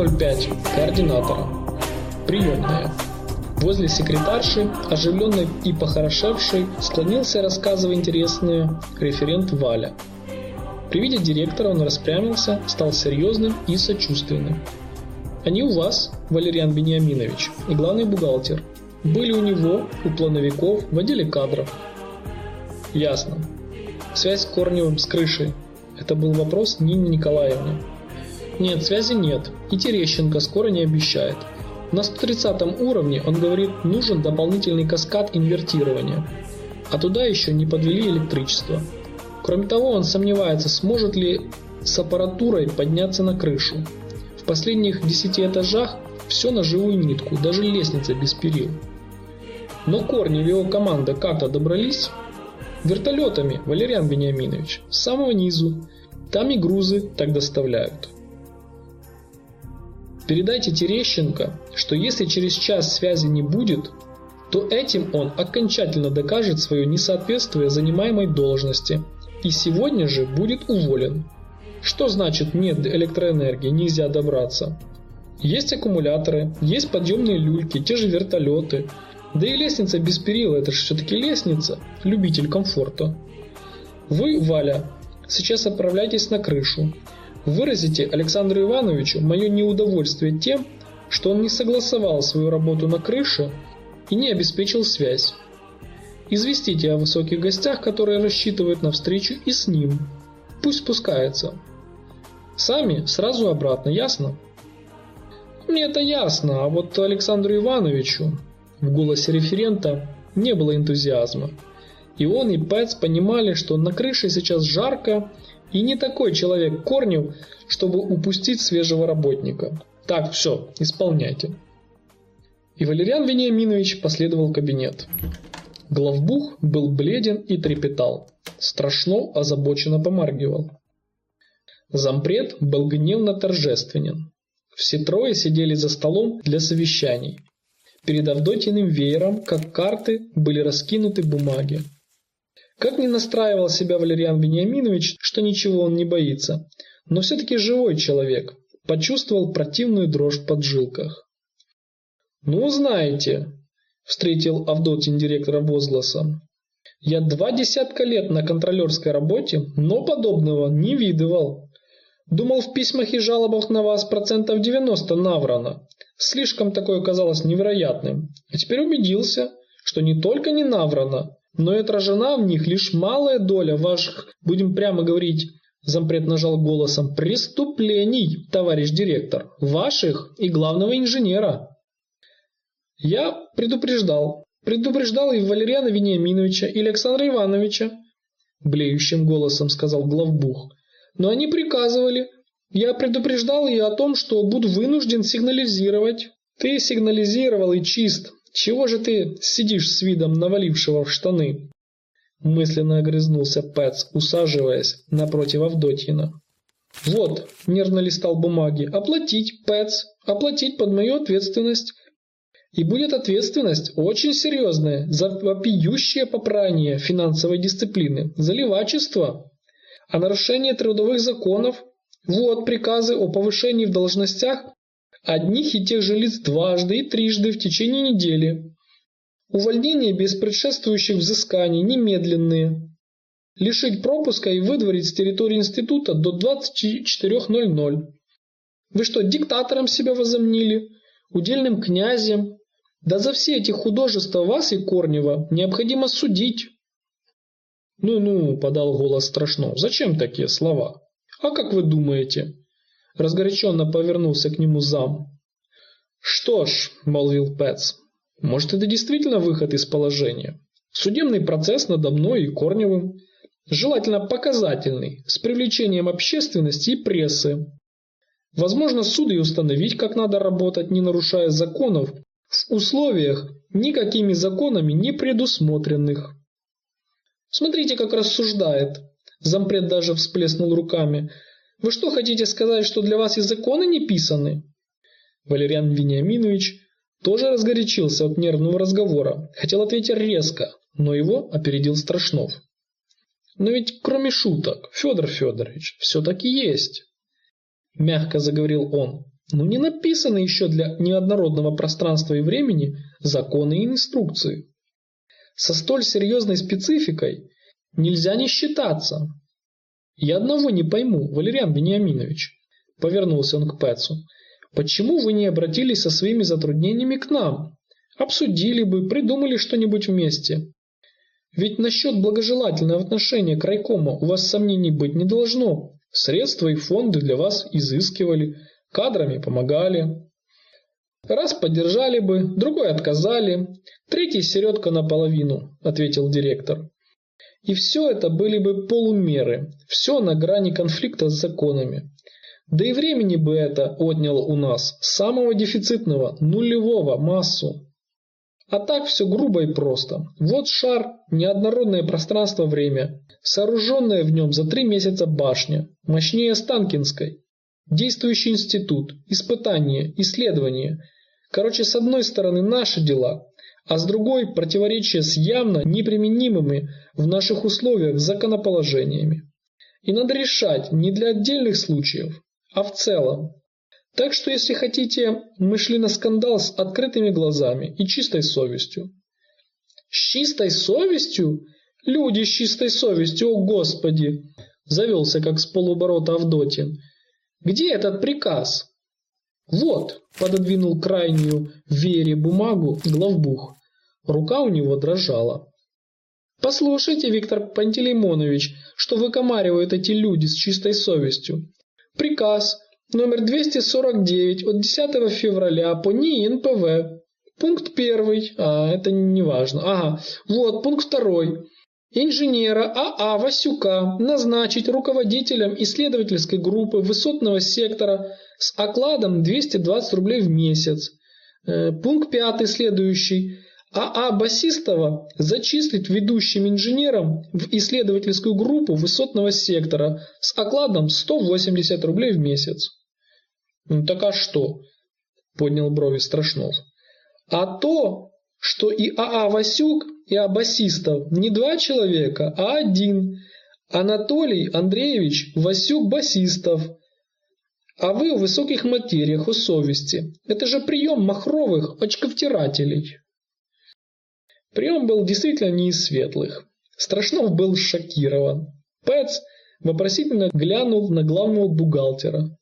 7105. Координатора. Приемная. Возле секретарши, оживленной и похорошевшей, склонился, рассказывая интересные, референт Валя. При виде директора он распрямился, стал серьезным и сочувственным. Они у вас, Валериан Бениаминович, и главный бухгалтер. Были у него, у плановиков, в отделе кадров. Ясно. Связь с Корневым с крышей. Это был вопрос Нине Николаевне. Нет, связи нет, и Терещенко скоро не обещает. На 130 уровне, он говорит, нужен дополнительный каскад инвертирования. А туда еще не подвели электричество. Кроме того, он сомневается, сможет ли с аппаратурой подняться на крышу. В последних 10 этажах Все на живую нитку, даже лестница без перил. Но Корни и его команда как-то добрались вертолетами, Валериан Вениаминович, с самого низу. Там и грузы так доставляют. Передайте Терещенко, что если через час связи не будет, то этим он окончательно докажет свое несоответствие занимаемой должности и сегодня же будет уволен. Что значит нет электроэнергии, нельзя добраться? Есть аккумуляторы, есть подъемные люльки, те же вертолеты. Да и лестница без перила, это же все-таки лестница, любитель комфорта. Вы, Валя, сейчас отправляйтесь на крышу. Выразите Александру Ивановичу мое неудовольствие тем, что он не согласовал свою работу на крыше и не обеспечил связь. Известите о высоких гостях, которые рассчитывают на встречу и с ним. Пусть спускается. Сами сразу обратно, ясно? Мне это ясно, а вот Александру Ивановичу в голосе референта не было энтузиазма. И он, и Пэтс понимали, что на крыше сейчас жарко, и не такой человек Корнев, чтобы упустить свежего работника. Так, все, исполняйте. И Валериан Вениаминович последовал в кабинет. Главбух был бледен и трепетал. Страшно озабоченно помаргивал. Зампред был гневно торжественен. Все трое сидели за столом для совещаний. Перед Авдотиным веером, как карты, были раскинуты бумаги. Как ни настраивал себя Валериан Вениаминович, что ничего он не боится, но все-таки живой человек, почувствовал противную дрожь в поджилках. «Ну, знаете», – встретил Авдотин директора возгласом, – «я два десятка лет на контролерской работе, но подобного не видывал. Думал, в письмах и жалобах на вас процентов 90 наврано. Слишком такое казалось невероятным. А теперь убедился, что не только не наврано, но и отражена в них лишь малая доля ваших, будем прямо говорить, зампред нажал голосом, преступлений, товарищ директор, ваших и главного инженера. Я предупреждал, предупреждал и Валериана Вениаминовича, и Александра Ивановича, блеющим голосом сказал главбух, но они приказывали. Я предупреждал и о том, что буду вынужден сигнализировать. Ты сигнализировал и чист, «Чего же ты сидишь с видом навалившего в штаны?» Мысленно огрызнулся Пэтс, усаживаясь напротив Авдотьина. «Вот», – нервно листал бумаги, – «оплатить, Пэтс, оплатить под мою ответственность. И будет ответственность очень серьезная за вопиющее попрание финансовой дисциплины, за левачество, а нарушение трудовых законов. Вот приказы о повышении в должностях одних и тех же лиц дважды и трижды в течение недели. Увольнение без предшествующих взысканий немедленные. Лишить пропуска и выдворить с территории института до 24.00. Вы что, диктатором себя возомнили? Удельным князем? Да за все эти художества вас и Корнева необходимо судить. «Ну-ну», – подал голос Страшнов, – «зачем такие слова? А как вы думаете, Разгоряченно повернулся к нему зам. «Что ж», – молвил Пэтс, – «может, это действительно выход из положения. Судебный процесс надо мной и Корневым. Желательно показательный, с привлечением общественности и прессы. Возможно, суд и установить, как надо работать, не нарушая законов, в условиях, никакими законами не предусмотренных. Смотрите, как рассуждает. Зампред даже всплеснул руками – вы что, хотите сказать, что для вас и законы не писаны?» Валериан Вениаминович тоже разгорячился от нервного разговора, хотел ответить резко, но его опередил Страшнов. «Но ведь кроме шуток, Федор Федорович, все-таки есть!» Мягко заговорил он. «Ну не написаны еще для неоднородного пространства и времени законы и инструкции. Со столь серьезной спецификой нельзя не считаться, «Я одного не пойму, Валериан Вениаминович», – повернулся он к Пэтсу. «Почему вы не обратились со своими затруднениями к нам? Обсудили бы, придумали что-нибудь вместе. Ведь насчет благожелательного отношения к райкому у вас сомнений быть не должно. Средства и фонды для вас изыскивали, кадрами помогали. Раз поддержали бы, другой отказали, третий середка наполовину», – ответил директор. И все это были бы полумеры, все на грани конфликта с законами. Да и времени бы это отняло у нас, самого дефицитного, нулевого массу. А так все грубо и просто. Вот шар, неоднородное пространство-время, сооруженная в нем за три месяца башня, мощнее Станкинской. Действующий институт, испытания, исследования. Короче, с одной стороны наши дела, а с другой противоречие с явно неприменимыми в наших условиях законоположениями. И надо решать не для отдельных случаев, а в целом. Так что, если хотите, мы шли на скандал с открытыми глазами и чистой совестью. С чистой совестью? Люди с чистой совестью, о господи! Завелся, как с полуборота Авдотин. Где этот приказ? Вот, пододвинул крайнюю Вере бумагу главбух. Рука у него дрожала. Послушайте, Виктор Пантелеймонович, что выкомаривают эти люди с чистой совестью. Приказ номер 249 от 10 февраля по НИИ НПВ. Пункт первый, а это не важно. Ага, вот пункт второй. Инженера А.А. Васюка назначить руководителем исследовательской группы высотного сектора с окладом 220 рублей в месяц. Э, пункт пятый следующий. А.А. Басистова зачислить ведущим инженером в исследовательскую группу высотного сектора с окладом 180 рублей в месяц. «Ну так а что?» – поднял брови Страшнов. «А то, что и АА Васюк, и А Басистов не два человека, а один. Анатолий Андреевич Васюк-Басистов. А вы в высоких материях о совести. Это же прием махровых очковтирателей». Прием был действительно не из светлых. Страшнов был шокирован. Пэц вопросительно глянул на главного бухгалтера.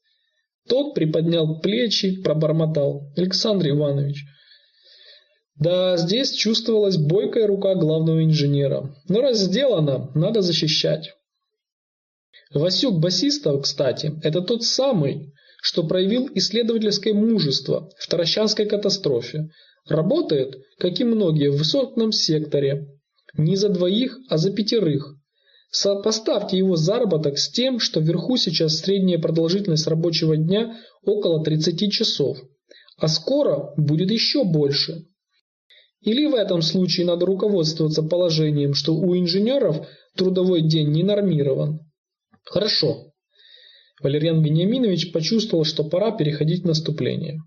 Тот приподнял плечи, пробормотал. «Александр Иванович». Да, здесь чувствовалась бойкая рука главного инженера. Но раз сделано, надо защищать. Васюк Басистов, кстати, это тот самый, что проявил исследовательское мужество в Таращанской катастрофе. Работает, как и многие, в высотном секторе. Не за двоих, а за пятерых. Сопоставьте его заработок с тем, что вверху сейчас средняя продолжительность рабочего дня около 30 часов, а скоро будет еще больше. Или в этом случае надо руководствоваться положением, что у инженеров трудовой день не нормирован. Хорошо. Валерьян Вениаминович почувствовал, что пора переходить в наступление.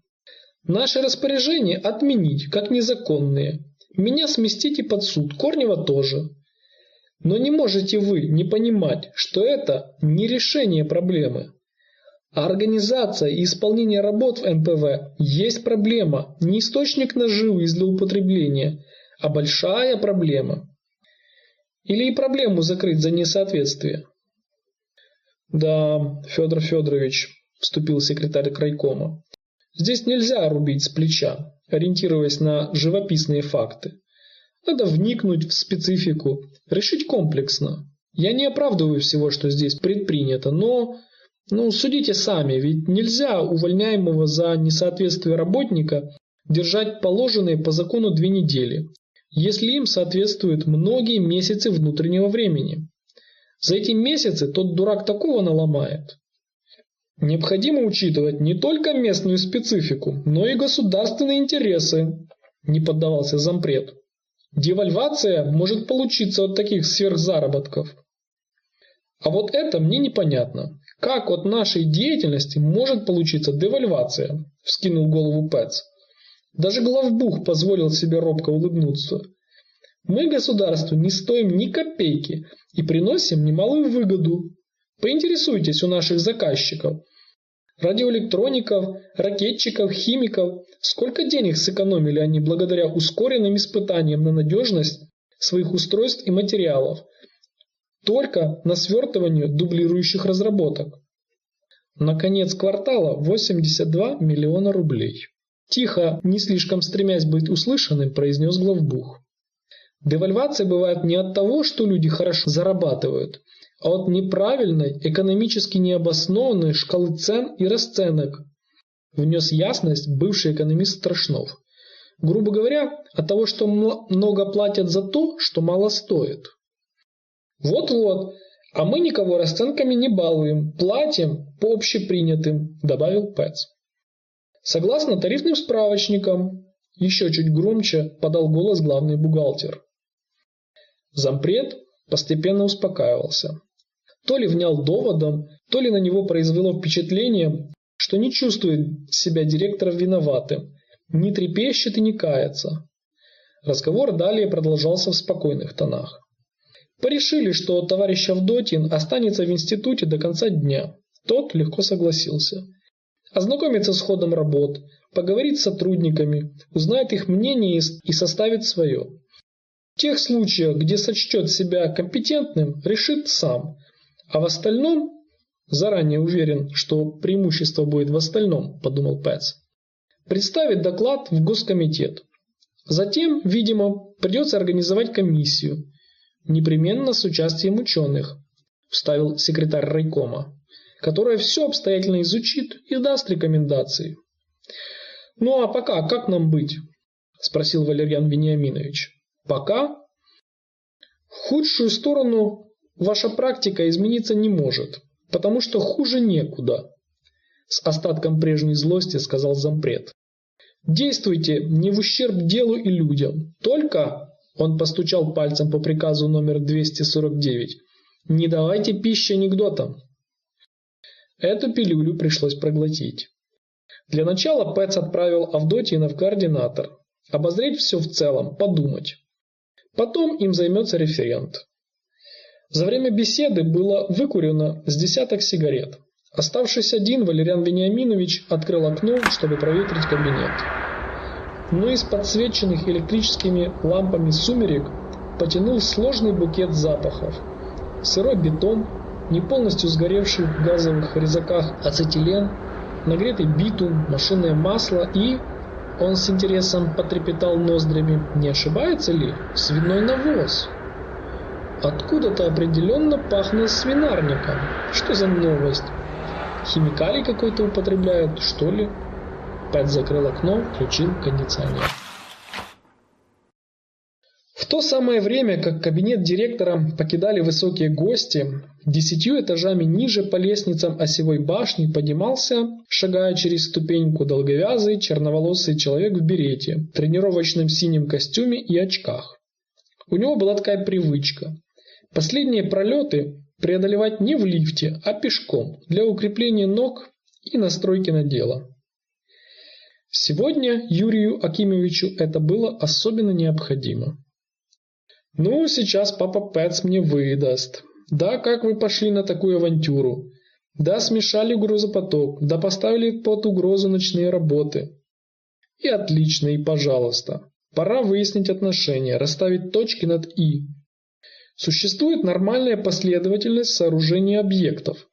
Наши распоряжения отменить, как незаконные. Меня сместите под суд, Корнева тоже. Но не можете вы не понимать, что это не решение проблемы. А организация и исполнение работ в МПВ есть проблема, не источник наживы и злоупотребления, а большая проблема. Или и проблему закрыть за несоответствие. Да, Федор Федорович, вступил секретарь крайкома, здесь нельзя рубить с плеча, ориентируясь на живописные факты. Надо вникнуть в специфику, решить комплексно. Я не оправдываю всего, что здесь предпринято, но... Ну, судите сами, ведь нельзя увольняемого за несоответствие работника держать положенные по закону две недели, если им соответствуют многие месяцы внутреннего времени. За эти месяцы тот дурак такого наломает. Необходимо учитывать не только местную специфику, но и государственные интересы, не поддавался зампред. Девальвация может получиться от таких сверхзаработков. А вот это мне непонятно. Как от нашей деятельности может получиться девальвация? Вскинул голову Пэтс. Даже главбух позволил себе робко улыбнуться. Мы государству не стоим ни копейки и приносим немалую выгоду. Поинтересуйтесь у наших заказчиков, радиоэлектроников, ракетчиков, химиков, сколько денег сэкономили они благодаря ускоренным испытаниям на надежность своих устройств и материалов, только на свертыванию дублирующих разработок. На конец квартала 82 миллиона рублей. Тихо, не слишком стремясь быть услышанным, произнес главбух. Девальвация бывает не от того, что люди хорошо зарабатывают, от неправильной, экономически необоснованной шкалы цен и расценок, внес ясность бывший экономист Страшнов. Грубо говоря, от того, что много платят за то, что мало стоит. Вот-вот, А мы никого расценками не балуем, платим по общепринятым, добавил Пэтс. Согласно тарифным справочникам, еще чуть громче подал голос главный бухгалтер. Зампред постепенно успокаивался. То ли внял доводом, то ли на него произвело впечатление, что не чувствует себя директором виноватым, не трепещет и не кается. Разговор далее продолжался в спокойных тонах. Порешили, что товарищ Авдотин останется в институте до конца дня. Тот легко согласился. Ознакомится с ходом работ, поговорит с сотрудниками, узнает их мнение и составит свое. В тех случаях, где сочтет себя компетентным, решит сам. А в остальном, заранее уверен, что преимущество будет в остальном, подумал Пэтс, представит доклад в Госкомитет. Затем, видимо, придется организовать комиссию, непременно с участием ученых, вставил секретарь райкома, которая все обстоятельно изучит и даст рекомендации. «Ну а пока как нам быть?» – спросил Валерьян Вениаминович. «Пока в худшую сторону ваша практика измениться не может, потому что хуже некуда», – с остатком прежней злости сказал зампред. «Действуйте не в ущерб делу и людям, только он постучал пальцем по приказу номер 249. «Не давайте пищи анекдотам». Эту пилюлю пришлось проглотить. Для начала Пэтс отправил Авдотьина в координатор. Обозреть все в целом, подумать. Потом им займется референт. За время беседы было выкурено с десяток сигарет. Оставшись один, Валериан Вениаминович открыл окно, чтобы проветрить кабинет но из подсвеченных электрическими лампами сумерек потянул сложный букет запахов. Сырой бетон, не полностью сгоревший в газовых резаках ацетилен, нагретый битум, машинное масло и... Он с интересом потрепетал ноздрями. Не ошибается ли? Свиной навоз. Откуда-то определенно пахнет свинарником. Что за новость? Химикалий какой-то употребляют, что ли? Пэт закрыл окно, включил кондиционер. В то самое время, как кабинет директора покидали высокие гости, десятью этажами ниже по лестницам осевой башни поднимался, шагая через ступеньку, долговязый, черноволосый человек в берете, тренировочном синем костюме и очках. У него была такая привычка. Последние пролеты преодолевать не в лифте, а пешком, для укрепления ног и настройки на дело. Сегодня Юрию Акимовичу это было особенно необходимо. «Ну, сейчас папа Пэтс мне выдаст. Да, как вы пошли на такую авантюру? Да, смешали грузопоток, да поставили под угрозу ночные работы. И отлично, и пожалуйста. Пора выяснить отношения, расставить точки над «и». Существует нормальная последовательность сооружения объектов.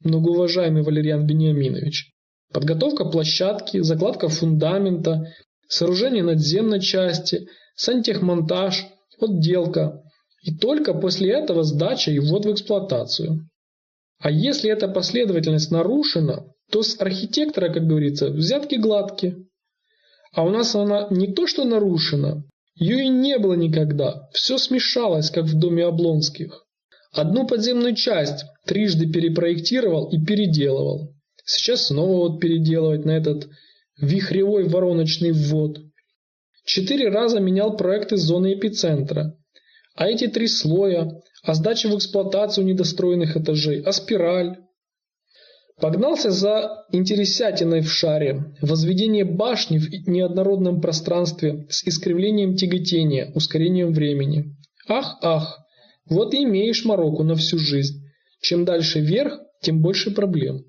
Многоуважаемый Валерьян Бениаминович, подготовка площадки, закладка фундамента, сооружение надземной части, сантехмонтаж, отделка. И только после этого сдача и ввод в эксплуатацию. А если эта последовательность нарушена, то с архитектора, как говорится, взятки гладкие. А у нас она не то что нарушена, ее и не было никогда. Все смешалось, как в доме Облонских. Одну подземную часть трижды перепроектировал и переделывал. Сейчас снова вот переделывать на этот вихревой вороночный ввод. Четыре раза менял проекты зоны эпицентра. А эти три слоя, а сдача в эксплуатацию недостроенных этажей, а спираль. Погнался за интересятиной в шаре, возведение башни в неоднородном пространстве с искривлением тяготения, ускорением времени. Ах, ах, вот и имеешь мороку на всю жизнь. Чем дальше вверх, тем больше проблем.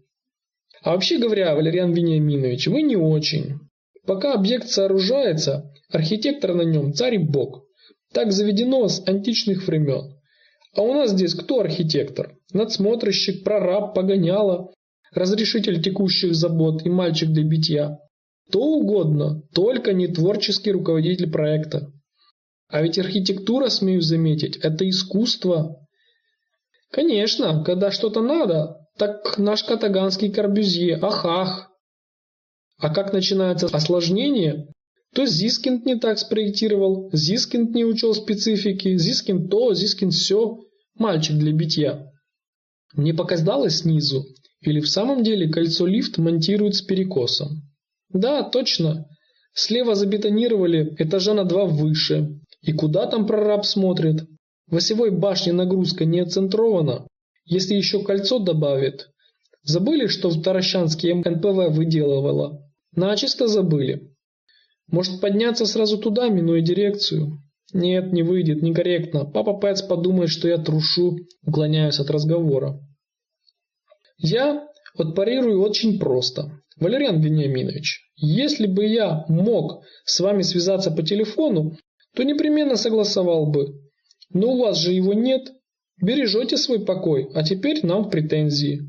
А вообще говоря, Валериан Вениаминович, вы не очень. Пока объект сооружается, архитектор на нем царь и бог. Так заведено с античных времен. А у нас здесь кто архитектор? Надсмотрщик, прораб, погоняло, разрешитель текущих забот и мальчик для битья. То угодно, только не творческий руководитель проекта. А ведь архитектура, смею заметить, это искусство. Конечно, когда что-то надо, так наш катаганский Корбюзье, ах-ах. А как начинается осложнение, то Зискинд не так спроектировал, Зискинд не учел специфики, Зискинд то, Зискинд все, мальчик для битья. Мне показалось снизу, или в самом деле кольцо-лифт монтируют с перекосом? Да, точно. Слева забетонировали этажа на два выше. И куда там прораб смотрит? В осевой башне нагрузка не оцентрована. Если еще кольцо добавит. Забыли, что в Таращанске НПВ выделывала? Начисто забыли. Может подняться сразу туда, минуя дирекцию? Нет, не выйдет, некорректно. Папа Пэтс подумает, что я трушу, уклоняюсь от разговора. Я отпарирую очень просто. Валериан Вениаминович, если бы я мог с вами связаться по телефону, то непременно согласовал бы. Но у вас же его нет. Бережете свой покой, а теперь нам в претензии.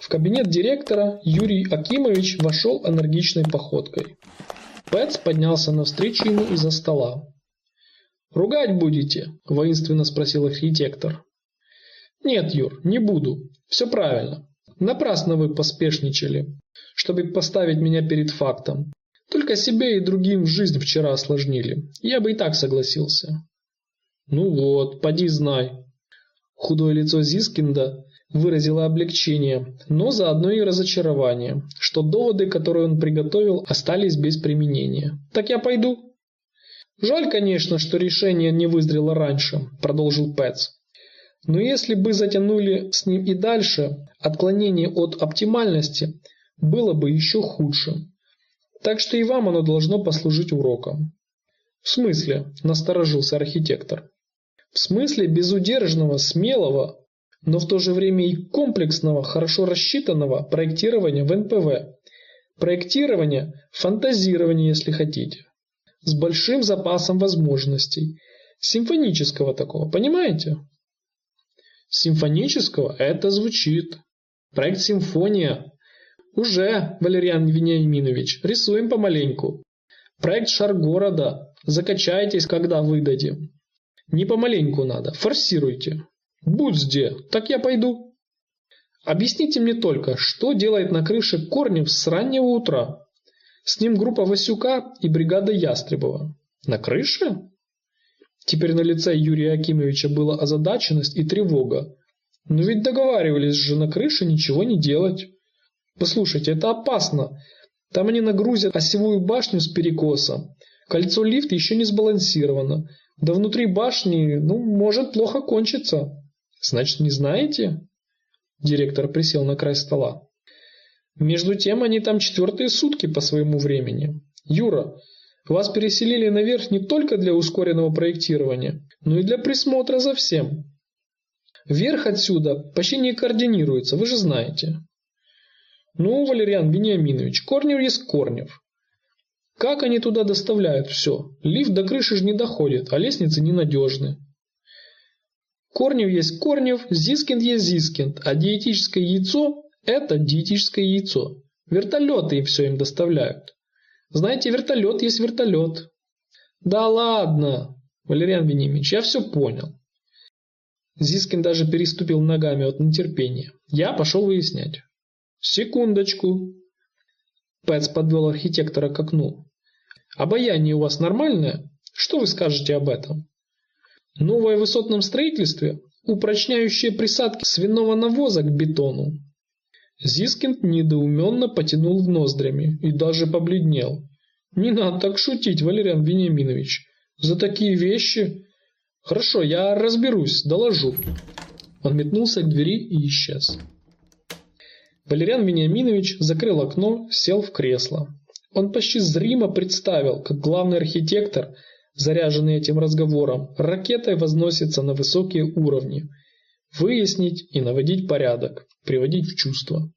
В кабинет директора Юрий Акимович вошел энергичной походкой. Пэтс поднялся навстречу ему из-за стола. «Ругать будете?» – воинственно спросил архитектор. «Нет, Юр, не буду. Все правильно. Напрасно вы поспешничали, чтобы поставить меня перед фактом. Только себе и другим жизнь вчера осложнили. Я бы и так согласился». «Ну вот, поди знай». Худое лицо Зискинда выразило облегчение, но заодно и разочарование, что доводы, которые он приготовил, остались без применения. «Так я пойду?» «Жаль, конечно, что решение не вызрело раньше», – продолжил Пэтс. Но если бы затянули с ним и дальше, отклонение от оптимальности было бы еще худше. Так что и вам оно должно послужить уроком. В смысле, насторожился архитектор. В смысле безудержного, смелого, но в то же время и комплексного, хорошо рассчитанного проектирования в НПВ. Проектирование, фантазирование, если хотите. С большим запасом возможностей. Симфонического такого, понимаете? Симфонического это звучит. Проект «Симфония». Уже, Валериан Вениаминович, рисуем помаленьку. Проект «Шар города». Закачайтесь, когда выдадим. Не помаленьку надо, форсируйте. Будь где, так я пойду. Объясните мне только, что делает на крыше Корнев с раннего утра? С ним группа Васюка и бригада Ястребова. На крыше? Теперь на лице Юрия Акимовича была озадаченность и тревога. Но ведь договаривались же на крыше ничего не делать. Послушайте, это опасно. Там они нагрузят осевую башню с перекосом. Кольцо лифта еще не сбалансировано. Да внутри башни, ну, может плохо кончиться. Значит, не знаете? Директор присел на край стола. Между тем, они там четвертые сутки по своему времени. Юра, вас переселили наверх не только для ускоренного проектирования, но и для присмотра за всем. Верх отсюда почти не координируется, вы же знаете. Ну, Валериан Вениаминович, Корнев есть Корнев. Как они туда доставляют все? Лифт до крыши же не доходит, а лестницы ненадежны. Корнев есть Корнев, Зискинд есть Зискинд, а диетическое яйцо – это диетическое яйцо. Вертолеты им все им доставляют. Знаете, вертолет есть вертолет. Да ладно, Валериан Венимович, я все понял. Зискин даже переступил ногами от нетерпения. Я пошел выяснять. Секундочку. Пэтс подвел архитектора к окну. Обаяние у вас нормальное? Что вы скажете об этом? Новое в высотном строительстве, упрочняющее присадки свиного навоза к бетону, Зискинд недоуменно потянул в ноздрями и даже побледнел. «Не надо так шутить, Валериан Вениаминович. За такие вещи...» «Хорошо, я разберусь, доложу». Он метнулся к двери и исчез. Валериан Вениаминович закрыл окно, сел в кресло. Он почти зримо представил, как главный архитектор, заряженный этим разговором, ракетой возносится на высокие уровни – выяснить и наводить порядок, приводить в чувство.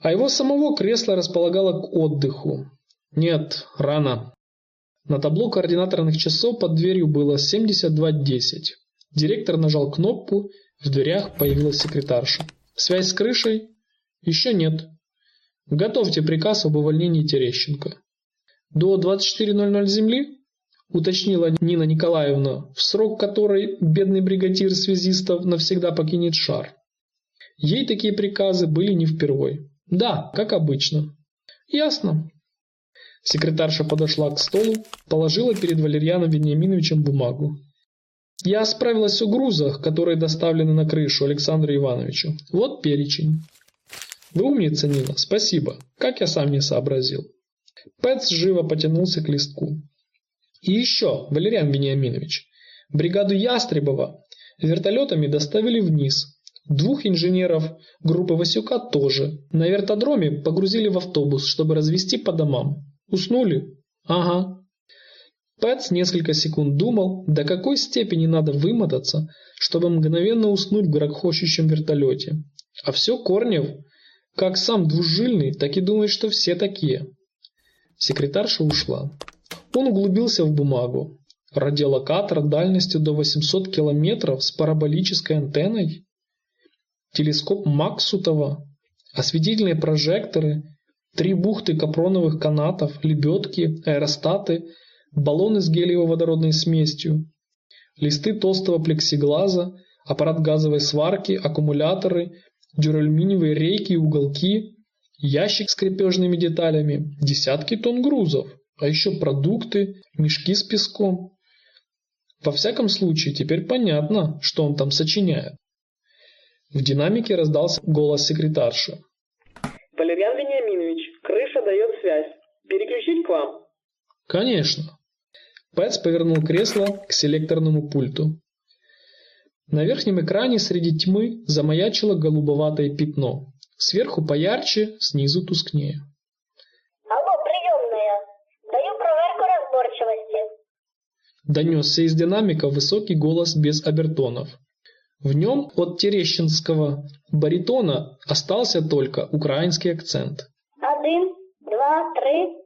А его самого кресло располагало к отдыху. Нет, рано. На табло координаторных часов под дверью было 72.10. Директор нажал кнопку, в дверях появилась секретарша. Связь с крышей? Еще нет. Готовьте приказ об увольнении Терещенко. До 24.00 земли? Уточнила Нина Николаевна, в срок которой бедный бригадир связистов навсегда покинет шар. Ей такие приказы были не впервой. Да, как обычно. Ясно. Секретарша подошла к столу, положила перед Валерьяном Вениаминовичем бумагу. Я справилась о грузах, которые доставлены на крышу Александру Ивановичу. Вот перечень. Вы умница, Нина, спасибо. Как я сам не сообразил. Пэтс живо потянулся к листку. И еще, Валериан Вениаминович, бригаду Ястребова вертолетами доставили вниз. Двух инженеров группы Васюка тоже. На вертодроме погрузили в автобус, чтобы развести по домам. Уснули? Ага. Пэтс несколько секунд думал, до какой степени надо вымотаться, чтобы мгновенно уснуть в грохочущем вертолете. А все Корнев, как сам двужильный, так и думает, что все такие. Секретарша ушла. Он углубился в бумагу. Радиолокатор дальностью до 800 километров с параболической антенной? Телескоп Максутова? Осветительные прожекторы? Три бухты капроновых канатов, лебедки, аэростаты, баллоны с гелиево-водородной смесью, листы толстого плексиглаза, аппарат газовой сварки, аккумуляторы, дюралюминиевые рейки и уголки, ящик с крепежными деталями, десятки тонн грузов, а еще продукты, мешки с песком. Во всяком случае, теперь понятно, что он там сочиняет. В динамике раздался голос секретарши. «Валерьян Вениаминович, крыша дает связь. Переключить к вам?» «Конечно». Пэтс повернул кресло к селекторному пульту. На верхнем экране среди тьмы замаячило голубоватое пятно. Сверху поярче, снизу тускнее. Алло, приемная. Даю проверку разборчивости. Донесся из динамика высокий голос без обертонов. В нем от терещинского баритона остался только украинский акцент. Один, два, три.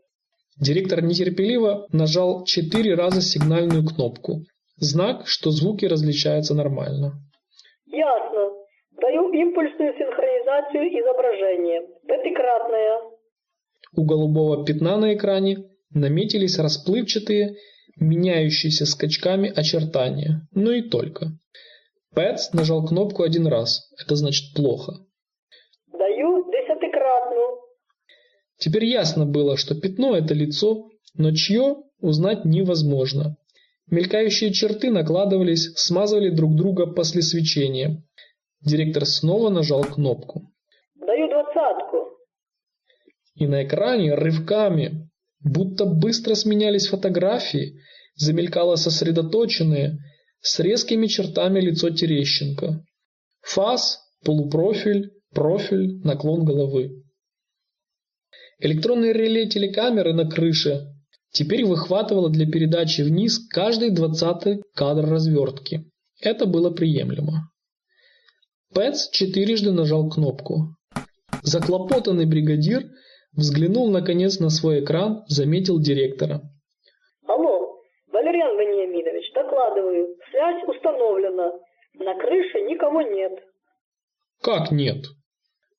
Директор нетерпеливо нажал четыре раза сигнальную кнопку. Знак, что звуки различаются нормально. Ясно. Даю импульсную синхронизацию изображения. Пятикратная. У голубого пятна на экране наметились расплывчатые, меняющиеся скачками очертания, но и только. Пэтс нажал кнопку один раз. Это значит плохо. Даю десятикратную. Теперь ясно было, что пятно – это лицо, но чье – узнать невозможно. Мелькающие черты накладывались, смазывали друг друга после свечения. Директор снова нажал кнопку. Даю двадцатку. И на экране рывками, будто быстро сменялись фотографии, замелькало сосредоточенное, с резкими чертами лицо Терещенко. Фас, полупрофиль, профиль, наклон головы. Электронное реле телекамеры на крыше теперь выхватывало для передачи вниз каждый двадцатый кадр развертки. Это было приемлемо. Пэтс четырежды нажал кнопку. Заклопотанный бригадир взглянул наконец на свой экран, заметил директора. Алло, Валерьян Вениаминович, докладываю. Связь установлена. На крыше никого нет. Как нет?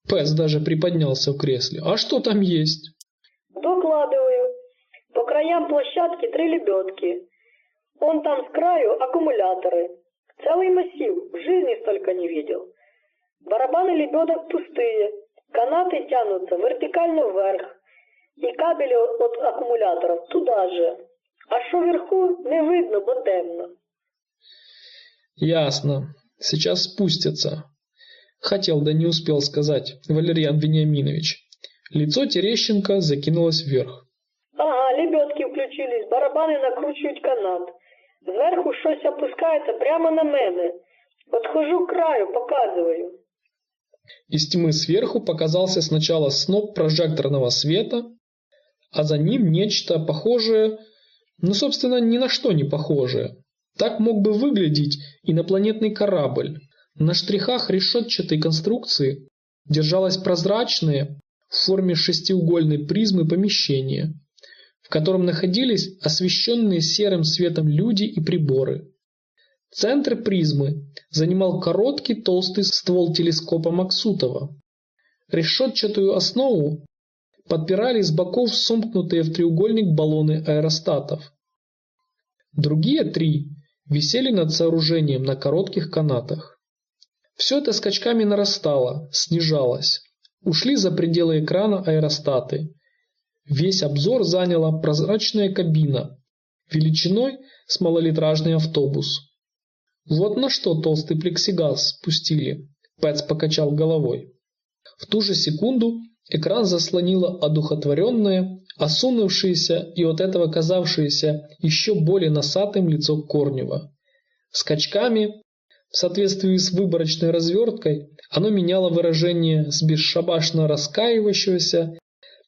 Пэтс даже приподнялся в кресле. А что там есть? Докладываю. По краям площадки три лебедки. Он там с краю аккумуляторы. Целый массив. В жизни столько не видел. Барабаны лебедок пустые. Канаты тянутся вертикально вверх. І кабелі от акумуляторів туди же. А що вверху не видно, бо темно. Ясно. Сейчас спустятся. Хотел, да не успел сказать, Валерьян Вениаминович. Лицо Терещенко закинулось вверх. Ага, лебедки включились, барабани накручують канат. Зверху щось опускається прямо на мене. Подхожу к краю, показываю. Из тьмы сверху показался сначала сноп прожекторного света, а за ним нечто похожее, ну, собственно, ни на что не похожее. Так мог бы выглядеть инопланетный корабль. На штрихах решетчатой конструкции держалось прозрачное в форме шестиугольной призмы помещение, в котором находились освещенные серым светом люди и приборы. Центр призмы занимал короткий толстый ствол телескопа Максутова. Решетчатую основу подпирали с боков сомкнутые в треугольник баллоны аэростатов. Другие три висели над сооружением на коротких канатах. Все это скачками нарастало, снижалось. Ушли за пределы экрана аэростаты. Весь обзор заняла прозрачная кабина, величиной с малолитражный автобус. Вот на что толстый плексигаз спустили. Пэтс покачал головой. В ту же секунду экран заслонило одухотворенное, осунувшееся и от этого казавшееся еще более носатым лицо Корнева. Скачками, в соответствии с выборочной разверткой, оно меняло выражение с бесшабашно раскаивающегося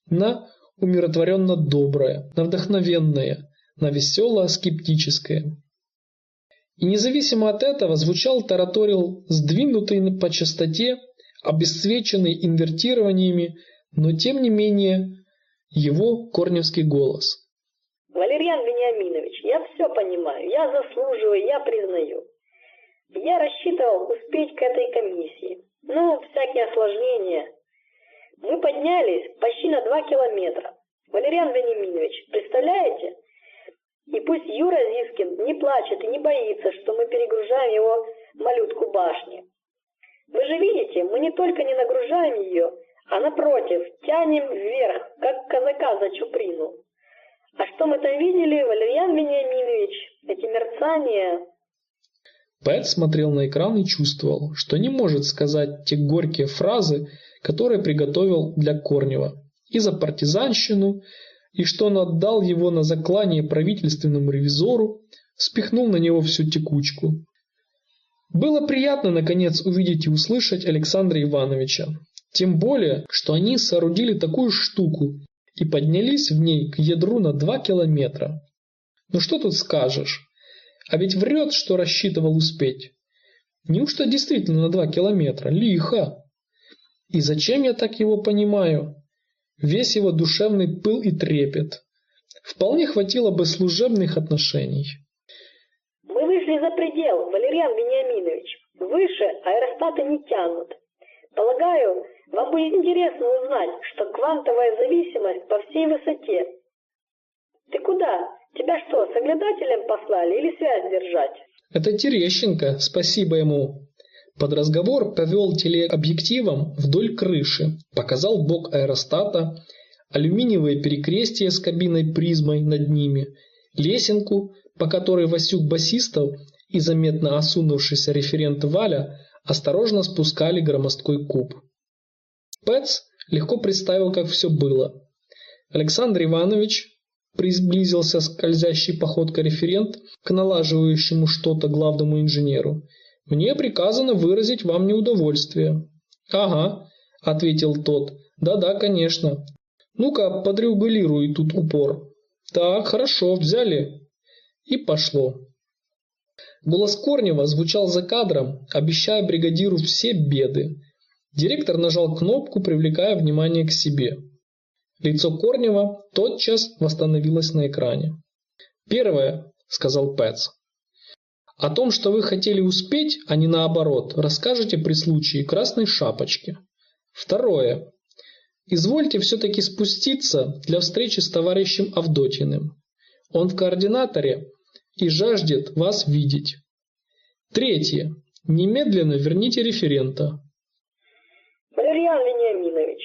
на умиротворенно доброе, на вдохновенное, на веселое скептическое. И независимо от этого звучал тараторил сдвинутый по частоте, обесцвеченный инвертированиями, но тем не менее его корневский голос. Валерьян Вениаминович, я все понимаю, я заслуживаю, я признаю. Я рассчитывал успеть к этой комиссии. Ну, всякие осложнения. Мы поднялись почти на два километра. Валериан Вениаминович, представляете? И пусть Юра Зискин не плачет и не боится, что мы перегружаем его малютку башни. Вы же видите, мы не только не нагружаем ее, а напротив, тянем вверх, как казака за чуприну. А что мы там видели, Валерьян Вениаминович? Эти мерцания... Пэт смотрел на экран и чувствовал, что не может сказать те горькие фразы, которые приготовил для Корнева. И за партизанщину, и что он отдал его на заклание правительственному ревизору, спихнул на него всю текучку. Было приятно, наконец, увидеть и услышать Александра Ивановича. Тем более, что они соорудили такую штуку и поднялись в ней к ядру на два километра. Ну что тут скажешь? А ведь врет, что рассчитывал успеть. Неужто действительно на два километра? Лихо! И зачем я так его понимаю? Весь его душевный пыл и трепет. Вполне хватило бы служебных отношений. Мы вышли за предел, Валериан Вениаминович. Выше аэростаты не тянут. Полагаю, вам будет интересно узнать, что квантовая зависимость по всей высоте. Ты куда? Тебя что, с оглядателем послали или связь держать? Это Терещенко, спасибо ему. Под разговор повел телеобъективом вдоль крыши, показал бок аэростата, алюминиевые перекрестия с кабиной призмой над ними, лесенку, по которой Васюк Басистов и заметно осунувшийся референт Валя осторожно спускали громоздкой куб. Пэтс легко представил, как все было. Александр Иванович приблизился скользящей походкой референт к налаживающему что-то главному инженеру – мне приказано выразить вам неудовольствие. Ага, ответил тот. Да-да, конечно. Ну-ка, подрегулируй тут упор. Так, хорошо, взяли. И пошло. Голос Корнева звучал за кадром, обещая бригадиру все беды. Директор нажал кнопку, привлекая внимание к себе. Лицо Корнева тотчас восстановилось на экране. «Первое», — сказал Пэтс, о том, что вы хотели успеть, а не наоборот, расскажете при случае красной шапочки. Второе. Извольте все-таки спуститься для встречи с товарищем Авдотиным. Он в координаторе и жаждет вас видеть. Третье. Немедленно верните референта. Валерьян Вениаминович.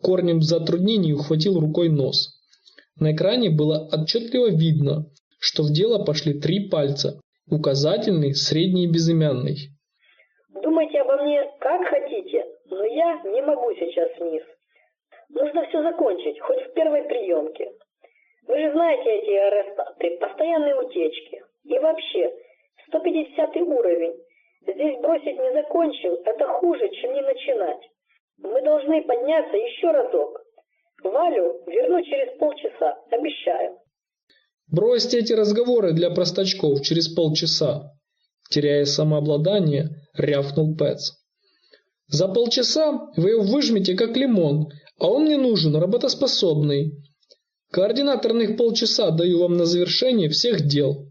Корнем затруднений ухватил рукой нос. На экране было отчетливо видно, что в дело пошли три пальца, Указательный, средний и безымянный. Думайте обо мне как хотите, но я не могу сейчас вниз. Нужно все закончить, хоть в первой приемке. Вы же знаете эти аэростаты, постоянные утечки. И вообще, 150 уровень. Здесь бросить не закончил, это хуже, чем не начинать. Мы должны подняться еще разок. Валю верну через полчаса, обещаю. Бросьте эти разговоры для простачков через полчаса. Теряя самообладание, рявкнул Пэтс. За полчаса вы его выжмете как лимон, а он мне нужен работоспособный. Координаторных полчаса даю вам на завершение всех дел.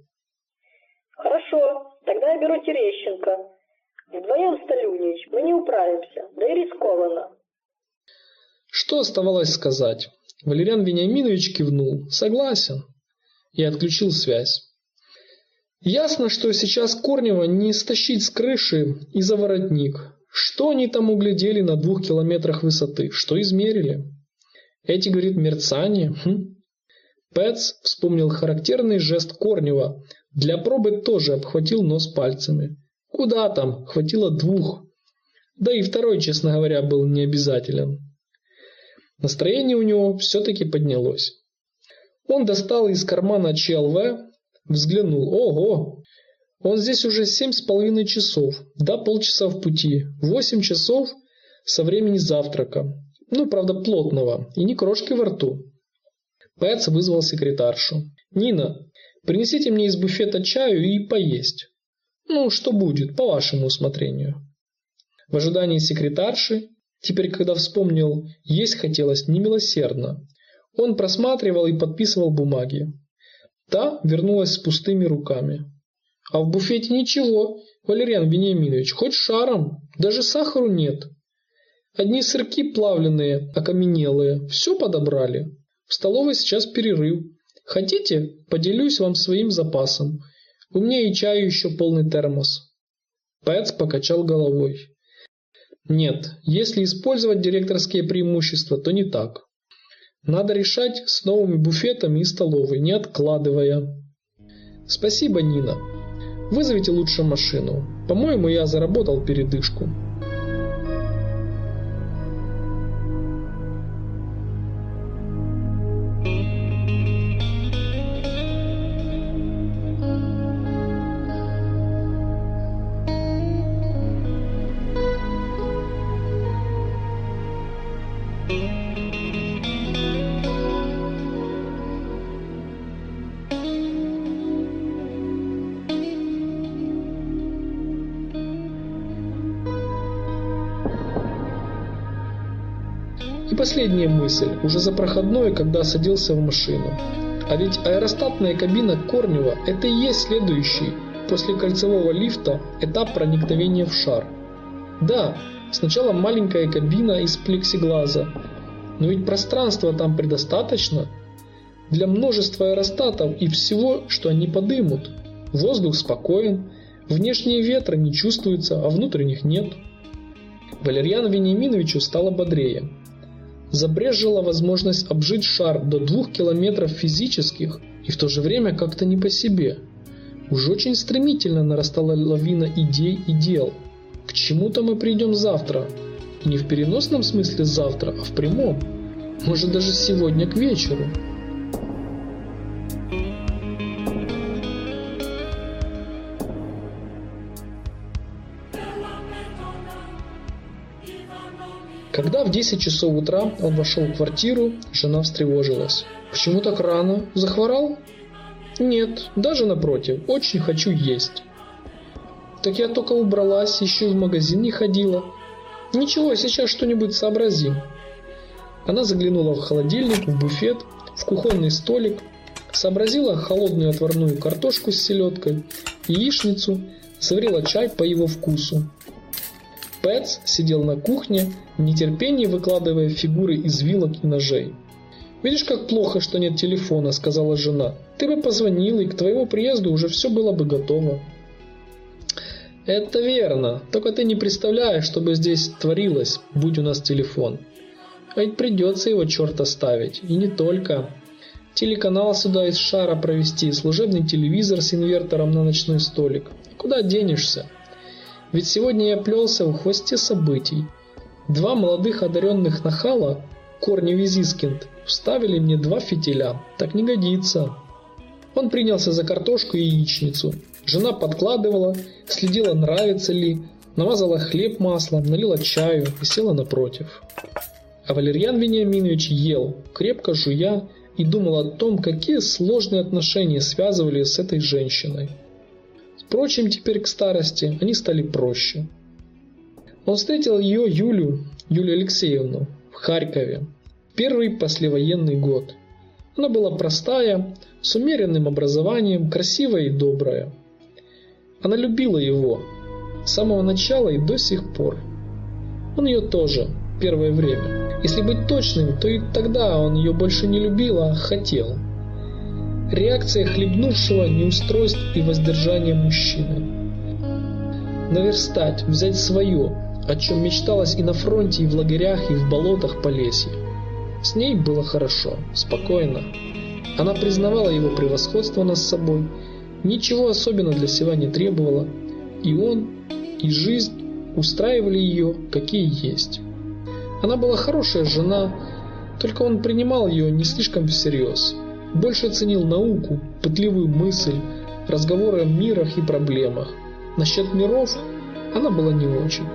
Хорошо, тогда я беру Терещенко. Вдвоем, Сталюнич, мы не управимся, да и рискованно. Что оставалось сказать? Валериан Вениаминович кивнул. Согласен и отключил связь. Ясно, что сейчас Корнева не стащить с крыши и за воротник. Что они там углядели на двух километрах высоты? Что измерили? Эти, говорит, мерцание. Хм. Пэтс вспомнил характерный жест Корнева, Для пробы тоже обхватил нос пальцами. Куда там, хватило двух. Да и второй, честно говоря, был необязателен. Настроение у него все-таки поднялось. Он достал из кармана ЧЛВ, взглянул. Ого! Он здесь уже семь с половиной часов, да полчаса в пути, восемь часов со времени завтрака. Ну, правда, плотного, и ни крошки во рту. Пэтс вызвал секретаршу. «Нина, принесите мне из буфета чаю и поесть. Ну, что будет, по вашему усмотрению». В ожидании секретарши, теперь когда вспомнил, есть хотелось немилосердно. Он просматривал и подписывал бумаги. Та вернулась с пустыми руками. А в буфете ничего, Валериан Вениаминович, хоть шаром, даже сахару нет. Одни сырки плавленые, окаменелые, все подобрали. В столовой сейчас перерыв. Хотите, поделюсь вам своим запасом. У меня и чаю еще полный термос. Пэтс покачал головой. Нет, если использовать директорские преимущества, то не так. Надо решать с новыми буфетами и столовой, не откладывая. Спасибо, Нина. Вызовите лучше машину. По-моему, я заработал передышку. Последняя мысль, уже за проходной, когда садился в машину. А ведь аэростатная кабина Корнева – это и есть следующий, после кольцевого лифта, этап проникновения в шар. Да, сначала маленькая кабина из плексиглаза, но ведь пространства там предостаточно для множества аэростатов и всего, что они подымут. Воздух спокоен, внешние ветры не чувствуются, а внутренних нет. Валерьяну Вениаминовичу стало бодрее забрежила возможность обжить шар до двух километров физических и в то же время как-то не по себе. Уж очень стремительно нарастала лавина идей и дел. К чему-то мы придем завтра. И не в переносном смысле завтра, а в прямом. Может даже сегодня к вечеру. Когда в 10 часов утра он вошел в квартиру, жена встревожилась. «Почему так рано? Захворал?» «Нет, даже напротив, очень хочу есть». «Так я только убралась, еще в магазин не ходила». «Ничего, сейчас что-нибудь сообразим». Она заглянула в холодильник, в буфет, в кухонный столик, сообразила холодную отварную картошку с селедкой, яичницу, заварила чай по его вкусу. Пэтс сидел на кухне, в нетерпении выкладывая фигуры из вилок и ножей. «Видишь, как плохо, что нет телефона», — сказала жена. «Ты бы позвонил, и к твоему приезду уже все было бы готово». «Это верно, только ты не представляешь, что бы здесь творилось, будь у нас телефон. А ведь придется его черт оставить, и не только. Телеканал сюда из шара провести, служебный телевизор с инвертором на ночной столик. Куда денешься?» Ведь сегодня я плелся в хвосте событий. Два молодых одаренных нахала, Корни Визискинд, вставили мне два фитиля. Так не годится. Он принялся за картошку и яичницу. Жена подкладывала, следила, нравится ли, намазала хлеб маслом, налила чаю и села напротив. А Валерьян Вениаминович ел, крепко жуя, и думал о том, какие сложные отношения связывали с этой женщиной. Впрочем, теперь к старости они стали проще. Он встретил ее, Юлю, Юлию Алексеевну, в Харькове, первый послевоенный год. Она была простая, с умеренным образованием, красивая и добрая. Она любила его с самого начала и до сих пор. Он ее тоже, первое время. Если быть точным, то и тогда он ее больше не любил, а хотел – Реакция хлебнувшего неустройств и воздержания мужчины. Наверстать, взять свое, о чем мечталось и на фронте, и в лагерях, и в болотах Полесья. С ней было хорошо, спокойно. Она признавала его превосходство над собой, ничего особенно для себя не требовала, и он, и жизнь устраивали ее, какие есть. Она была хорошая жена, только он принимал ее не слишком всерьез. Больше ценил науку, пытливую мысль, разговоры о мирах и проблемах. Насчет миров она была не очень.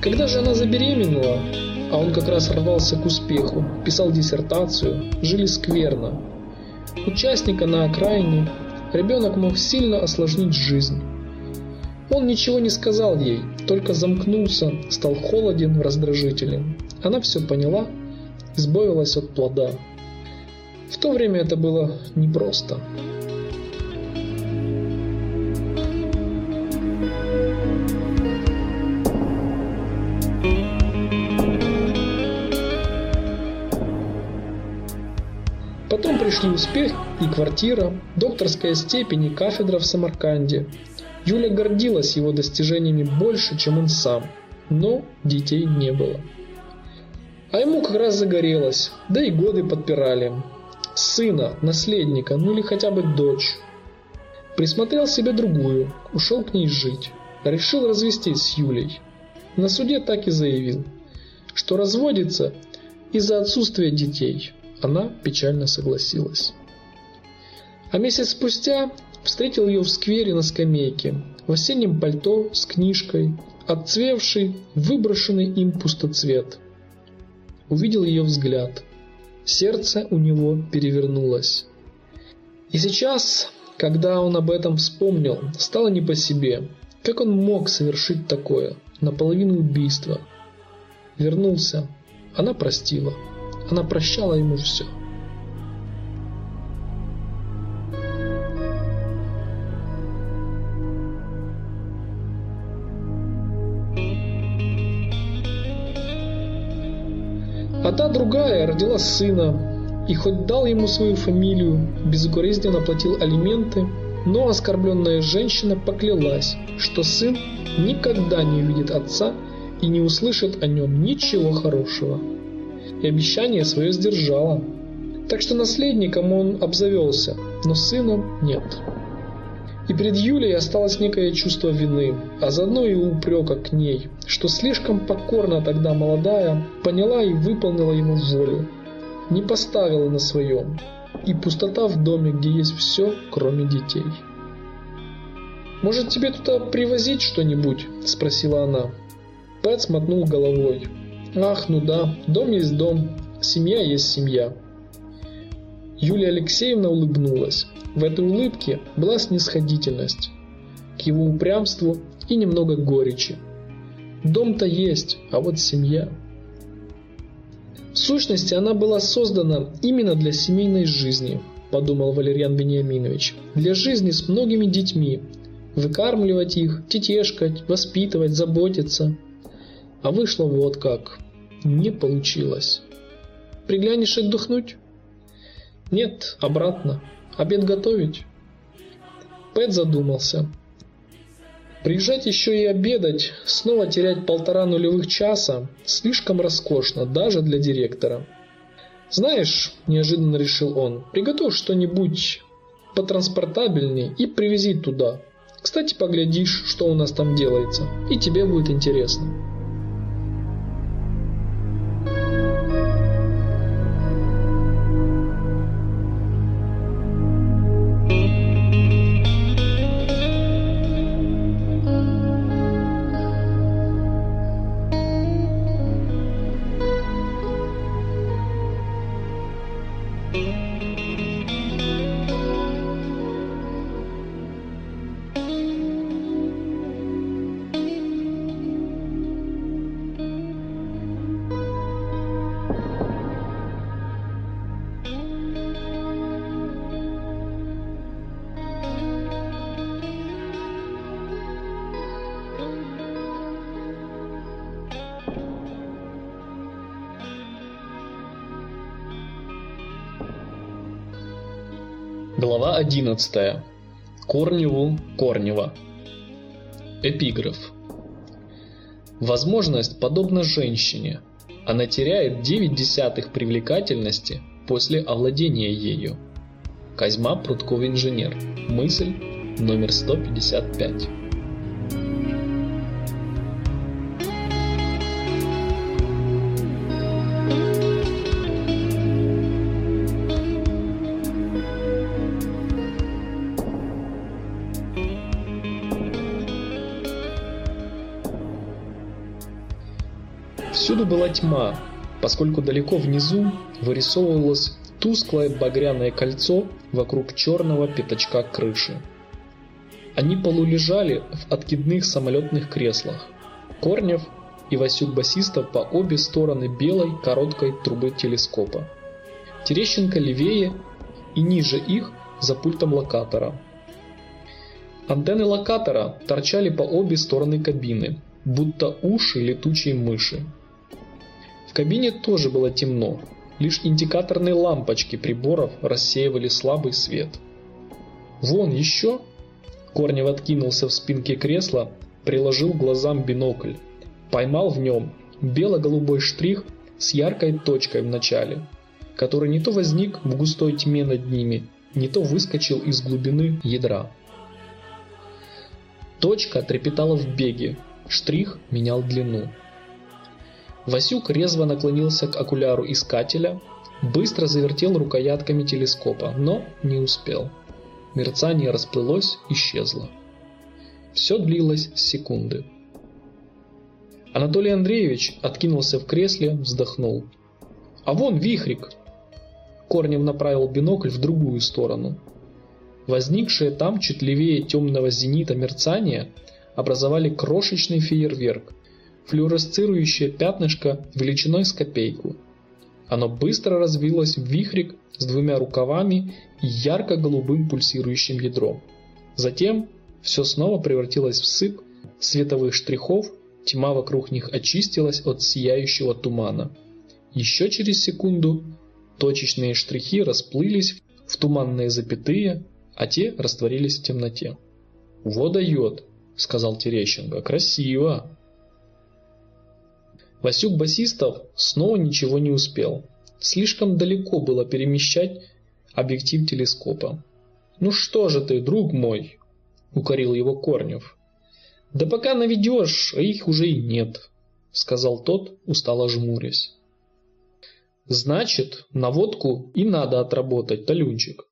Когда же она забеременела, а он как раз рвался к успеху, писал диссертацию, жили скверно. Участника на окраине, ребенок мог сильно осложнить жизнь. Он ничего не сказал ей, только замкнулся, стал холоден, раздражителен. Она все поняла, избавилась от плода. В то время это было непросто. Потом пришли успех и квартира, докторская степень и кафедра в Самарканде. Юля гордилась его достижениями больше, чем он сам, но детей не было. А ему как раз загорелось, да и годы подпирали. Сына, наследника, ну или хотя бы дочь. Присмотрел себе другую, ушел к ней жить. Решил развестись с Юлей. На суде так и заявил, что разводится из-за отсутствия детей. Она печально согласилась. А месяц спустя встретил ее в сквере на скамейке, в осеннем пальто с книжкой, отцвевший, выброшенный им пустоцвет – увидел ее взгляд. Сердце у него перевернулось. И сейчас, когда он об этом вспомнил, стало не по себе. Как он мог совершить такое? Наполовину убийства. Вернулся. Она простила. Она прощала ему все. Другая родила сына, и хоть дал ему свою фамилию, безукоризненно платил алименты, но оскорбленная женщина поклялась, что сын никогда не увидит отца и не услышит о нем ничего хорошего. И обещание свое сдержала. Так что наследником он обзавелся, но сыном нет. И перед Юлей осталось некое чувство вины, а заодно и упрека к ней, что слишком покорно тогда молодая поняла и выполнила ему волю, не поставила на своем, и пустота в доме, где есть все, кроме детей. «Может, тебе туда привозить что-нибудь?» – спросила она. Пэт смотнул головой. «Ах, ну да, дом есть дом, семья есть семья». Юлия Алексеевна улыбнулась. В этой улыбке была снисходительность к его упрямству и немного горечи. Дом-то есть, а вот семья... В сущности, она была создана именно для семейной жизни, подумал Валерьян Вениаминович. Для жизни с многими детьми. Выкармливать их, тетешкать, воспитывать, заботиться. А вышло вот как. Не получилось. Приглянешь отдохнуть? Нет, обратно. Обед готовить? Пэт задумался. Приезжать еще и обедать, снова терять полтора нулевых часа, слишком роскошно, даже для директора. «Знаешь», – неожиданно решил он, – «приготовь что-нибудь потранспортабельнее и привези туда. Кстати, поглядишь, что у нас там делается, и тебе будет интересно». 11. Корневу Корнева. Эпиграф. Возможность подобна женщине. Она теряет 9 десятых привлекательности после овладения ею. Козьма Прутков инженер. Мысль номер 155. Тьма, поскольку далеко внизу вырисовывалось тусклое багряное кольцо вокруг черного пятачка крыши. Они полулежали в откидных самолетных креслах. Корнев и Васюк Басистов по обе стороны белой короткой трубы телескопа. Терещенко левее и ниже их за пультом локатора. Антенны локатора торчали по обе стороны кабины, будто уши летучей мыши. В кабине тоже было темно, лишь индикаторные лампочки приборов рассеивали слабый свет. «Вон еще!» Корнев откинулся в спинке кресла, приложил глазам бинокль. Поймал в нем бело-голубой штрих с яркой точкой в начале, который не то возник в густой тьме над ними, не то выскочил из глубины ядра. Точка трепетала в беге, штрих менял длину. Васюк резво наклонился к окуляру искателя, быстро завертел рукоятками телескопа, но не успел. Мерцание расплылось, исчезло. Все длилось секунды. Анатолий Андреевич откинулся в кресле, вздохнул. «А вон вихрик!» Корнев направил бинокль в другую сторону. Возникшие там чуть левее темного зенита мерцания образовали крошечный фейерверк, флюоресцирующее пятнышко величиной с копейку. Оно быстро развилось в вихрик с двумя рукавами и ярко-голубым пульсирующим ядром. Затем все снова превратилось в сып световых штрихов, тьма вокруг них очистилась от сияющего тумана. Еще через секунду точечные штрихи расплылись в туманные запятые, а те растворились в темноте. «Во дает!» — сказал Терещенко. «Красиво!» Васюк Басистов снова ничего не успел. Слишком далеко было перемещать объектив телескопа. «Ну что же ты, друг мой?» — укорил его Корнев. «Да пока наведешь, а их уже и нет», — сказал тот, устало жмурясь. «Значит, наводку и надо отработать, Талюнчик.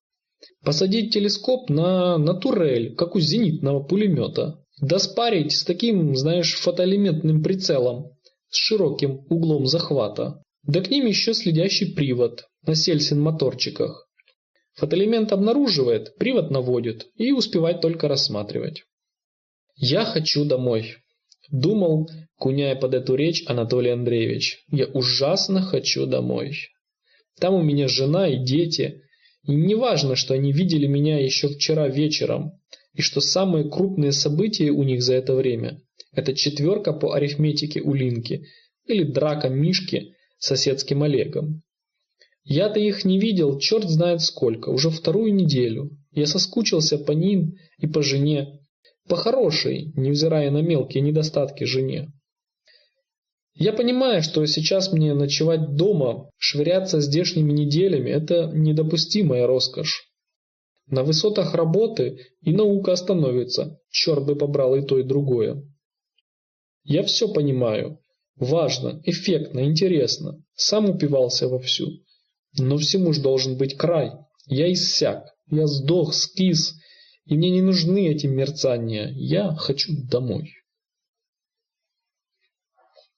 Посадить телескоп на, на турель, как у зенитного пулемета. Да спарить с таким, знаешь, фотоэлементным прицелом, с широким углом захвата, да к ним еще следящий привод на сельсин-моторчиках. Фотоэлемент обнаруживает, привод наводит и успевает только рассматривать. «Я хочу домой», – думал, куняя под эту речь Анатолий Андреевич. «Я ужасно хочу домой. Там у меня жена и дети, и не важно, что они видели меня еще вчера вечером, и что самые крупные события у них за это время это четверка по арифметике у Линки или драка Мишки с соседским Олегом. Я-то их не видел, черт знает сколько, уже вторую неделю. Я соскучился по ним и по жене. По хорошей, невзирая на мелкие недостатки жене. Я понимаю, что сейчас мне ночевать дома, швыряться здешними неделями – это недопустимая роскошь. На высотах работы и наука остановится, черт бы побрал и то, и другое. Я все понимаю. Важно, эффектно, интересно. Сам упивался вовсю. Но всему ж должен быть край. Я иссяк. Я сдох, скис. И мне не нужны эти мерцания. Я хочу домой.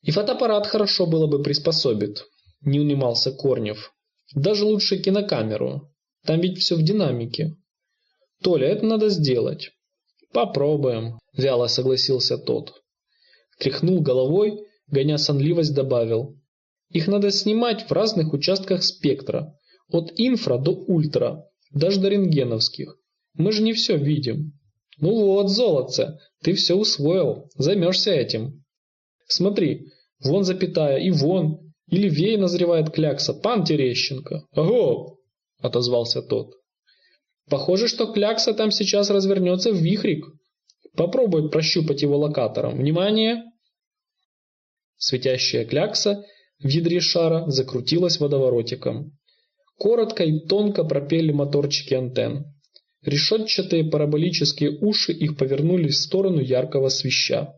И фотоаппарат хорошо было бы приспособит. Не унимался Корнев. Даже лучше кинокамеру. Там ведь все в динамике. Толя, это надо сделать. Попробуем, вяло согласился тот. Тряхнул головой, гоня сонливость, добавил. Их надо снимать в разных участках спектра, от инфра до ультра, даже до рентгеновских. Мы же не все видим. Ну вот, золотце, ты все усвоил, займешься этим. Смотри, вон запятая и вон, и левее назревает клякса, пан Терещенко. Ого! Отозвался тот. Похоже, что клякса там сейчас развернется в вихрик. Попробуй прощупать его локатором. Внимание! Светящая клякса в ядре шара закрутилась водоворотиком. Коротко и тонко пропели моторчики антенн. Решетчатые параболические уши их повернулись в сторону яркого свища.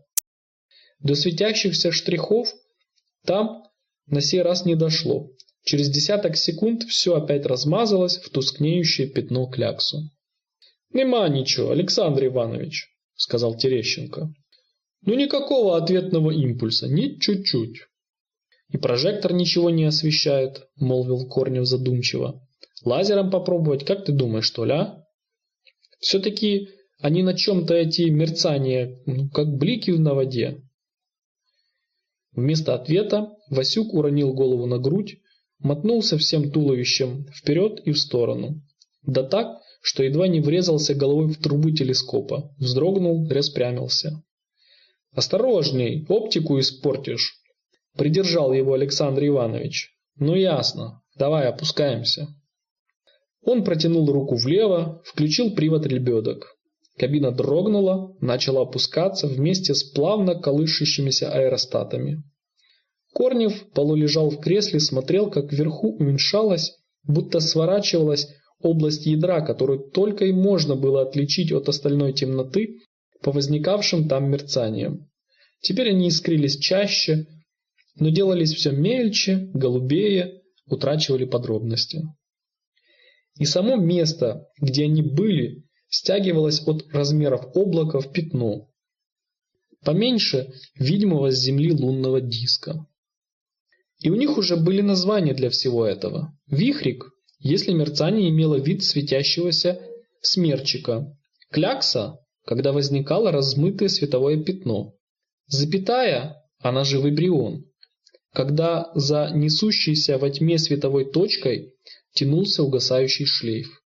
До светящихся штрихов там на сей раз не дошло. Через десяток секунд все опять размазалось в тускнеющее пятно кляксу. «Нема ничего, Александр Иванович», — сказал Терещенко. «Ну никакого ответного импульса, ни чуть-чуть». «И прожектор ничего не освещает», — молвил Корнев задумчиво. «Лазером попробовать, как ты думаешь, что ли, а?» «Все-таки они на чем-то эти мерцания, ну, как блики на воде». Вместо ответа Васюк уронил голову на грудь, мотнулся всем туловищем вперед и в сторону. Да так, что едва не врезался головой в трубу телескопа, вздрогнул, распрямился. «Осторожней, оптику испортишь!» Придержал его Александр Иванович. «Ну ясно, давай опускаемся». Он протянул руку влево, включил привод лебедок. Кабина дрогнула, начала опускаться вместе с плавно колышущимися аэростатами. Корнев полулежал в кресле, смотрел, как вверху уменьшалась, будто сворачивалась область ядра, которую только и можно было отличить от остальной темноты по возникавшим там мерцаниям. Теперь они искрились чаще, но делались все мельче, голубее, утрачивали подробности. И само место, где они были, стягивалось от размеров облака в пятно, поменьше видимого с Земли лунного диска. И у них уже были названия для всего этого. Вихрик если мерцание имело вид светящегося смерчика. Клякса, когда возникало размытое световое пятно. Запятая, она же вибрион, когда за несущейся во тьме световой точкой тянулся угасающий шлейф.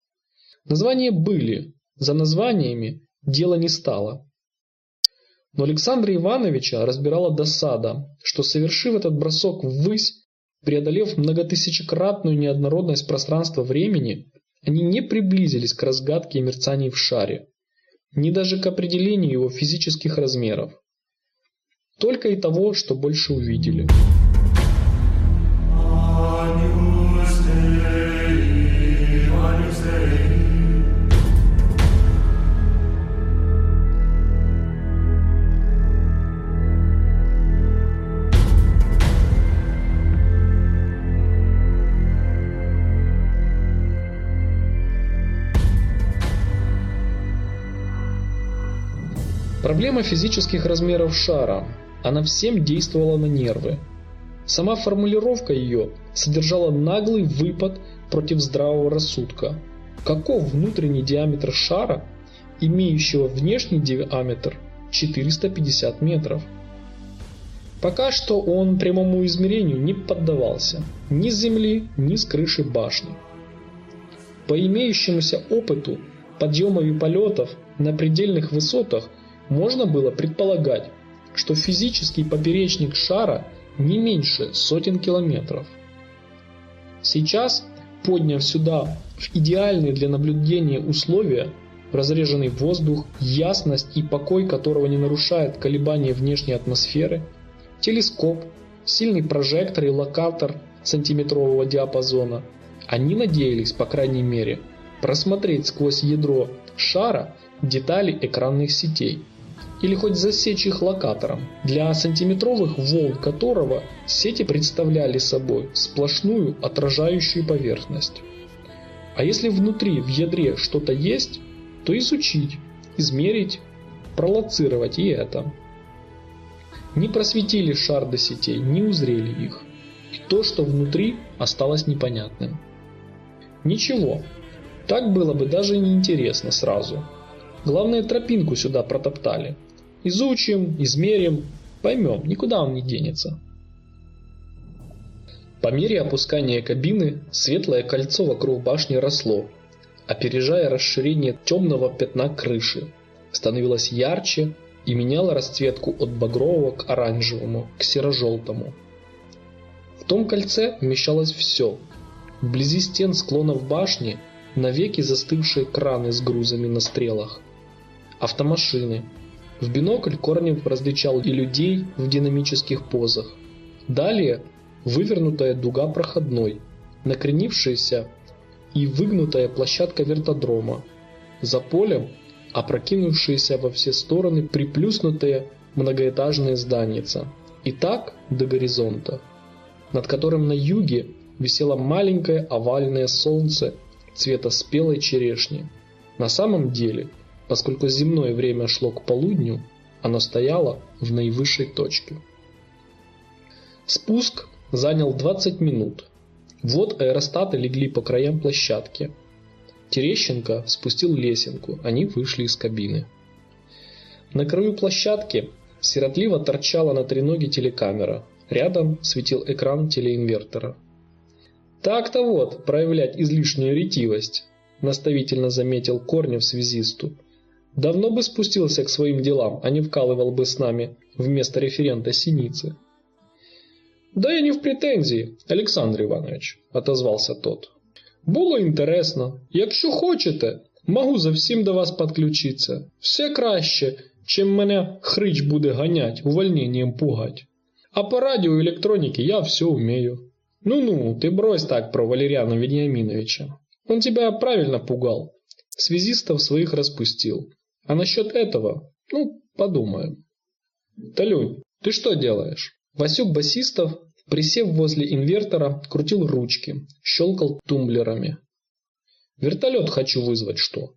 Названия были, за названиями дело не стало. Но Александра Ивановича разбирала досада, что, совершив этот бросок ввысь, Преодолев многотысячекратную неоднородность пространства-времени, они не приблизились к разгадке мерцаний в шаре, ни даже к определению его физических размеров. Только и того, что больше увидели. Проблема физических размеров шара. Она всем действовала на нервы. Сама формулировка ее содержала наглый выпад против здравого рассудка. Каков внутренний диаметр шара, имеющего внешний диаметр 450 метров? Пока что он прямому измерению не поддавался ни с земли, ни с крыши башни. По имеющемуся опыту подъемов и полетов на предельных высотах – можно было предполагать, что физический поперечник шара не меньше сотен километров. Сейчас, подняв сюда в идеальные для наблюдения условия, разреженный воздух, ясность и покой которого не нарушает колебания внешней атмосферы, телескоп, сильный прожектор и локатор сантиметрового диапазона, они надеялись, по крайней мере, просмотреть сквозь ядро шара детали экранных сетей или хоть засечь их локатором, для сантиметровых волн которого сети представляли собой сплошную отражающую поверхность. А если внутри в ядре что-то есть, то изучить, измерить, пролоцировать и это. Не просветили шар до сетей, не узрели их. И то, что внутри, осталось непонятным. Ничего, так было бы даже неинтересно сразу. Главное, тропинку сюда протоптали. Изучим, измерим, поймем, никуда он не денется. По мере опускания кабины светлое кольцо вокруг башни росло, опережая расширение темного пятна крыши, становилось ярче и меняло расцветку от багрового к оранжевому, к серо-желтому. В том кольце вмещалось все. Вблизи стен склонов башни навеки застывшие краны с грузами на стрелах, автомашины, в бинокль Корнев различал и людей в динамических позах, Далее вывернутая дуга проходной, накренившаяся и выгнутая площадка вертодрома. За полем опрокинувшиеся во все стороны приплюснутые многоэтажные зданица. И так до горизонта, над которым на юге висело маленькое овальное солнце цвета спелой черешни. На самом деле, поскольку земное время шло к полудню, оно стояло в наивысшей точке. Спуск занял 20 минут. Вот аэростаты легли по краям площадки. Терещенко спустил лесенку, они вышли из кабины. На краю площадки сиротливо торчала на треноге телекамера. Рядом светил экран телеинвертора. «Так-то вот, проявлять излишнюю ретивость», – наставительно заметил Корнев связисту. «Давно бы спустился к своим делам, а не вкалывал бы с нами вместо референта Синицы». «Да я не в претензії, Олександр Іванович», – отозвался тот. «Було інтересно. Якщо хочете, можу за всім до вас підключитися. Все краще, чим мене хрич буде ганять, увольнением пугать. А по радио и электронике я все умею». Ну-ну, ты брось так про Валериана Вениаминовича. Он тебя правильно пугал. Связистов своих распустил. А насчет этого, ну, подумаем. Талюнь, ты что делаешь? Васюк Басистов, присев возле инвертора, крутил ручки, щелкал тумблерами. Вертолет хочу вызвать, что?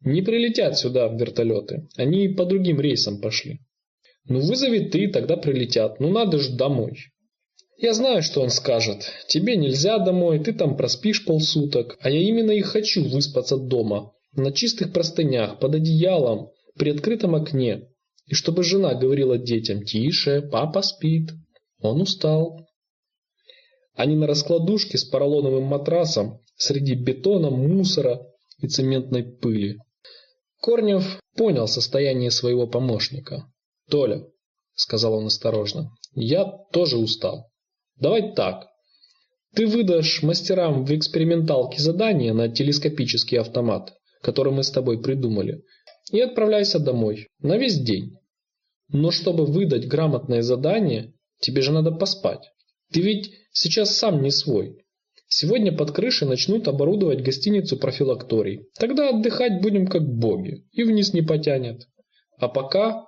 Не прилетят сюда вертолеты. Они по другим рейсам пошли. Ну вызови ты, тогда прилетят. Ну надо же домой. Я знаю, что он скажет. Тебе нельзя домой, ты там проспишь полсуток, а я именно и хочу выспаться дома, на чистых простынях, под одеялом, при открытом окне. И чтобы жена говорила детям «Тише, папа спит». Он устал. Они на раскладушке с поролоновым матрасом среди бетона, мусора и цементной пыли. Корнев понял состояние своего помощника. «Толя», — сказал он осторожно, — «я тоже устал. Давай так. Ты выдашь мастерам в эксперименталке задание на телескопический автомат, который мы с тобой придумали, и отправляйся домой на весь день. Но чтобы выдать грамотное задание, тебе же надо поспать. Ты ведь сейчас сам не свой. Сегодня под крышей начнут оборудовать гостиницу профилакторий. Тогда отдыхать будем как боги, и вниз не потянет. А пока...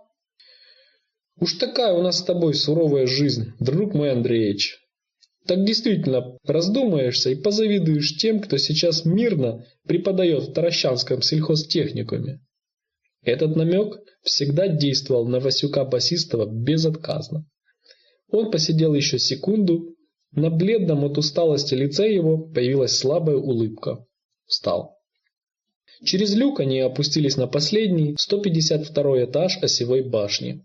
Уж такая у нас с тобой суровая жизнь, друг мой Андреевич. Так действительно раздумаешься и позавидуешь тем, кто сейчас мирно преподает в Таращанском сельхозтехникуме. Этот намек всегда действовал на Васюка Басистова безотказно. Он посидел еще секунду, на бледном от усталости лице его появилась слабая улыбка. Встал. Через люк они опустились на последний, 152 этаж осевой башни.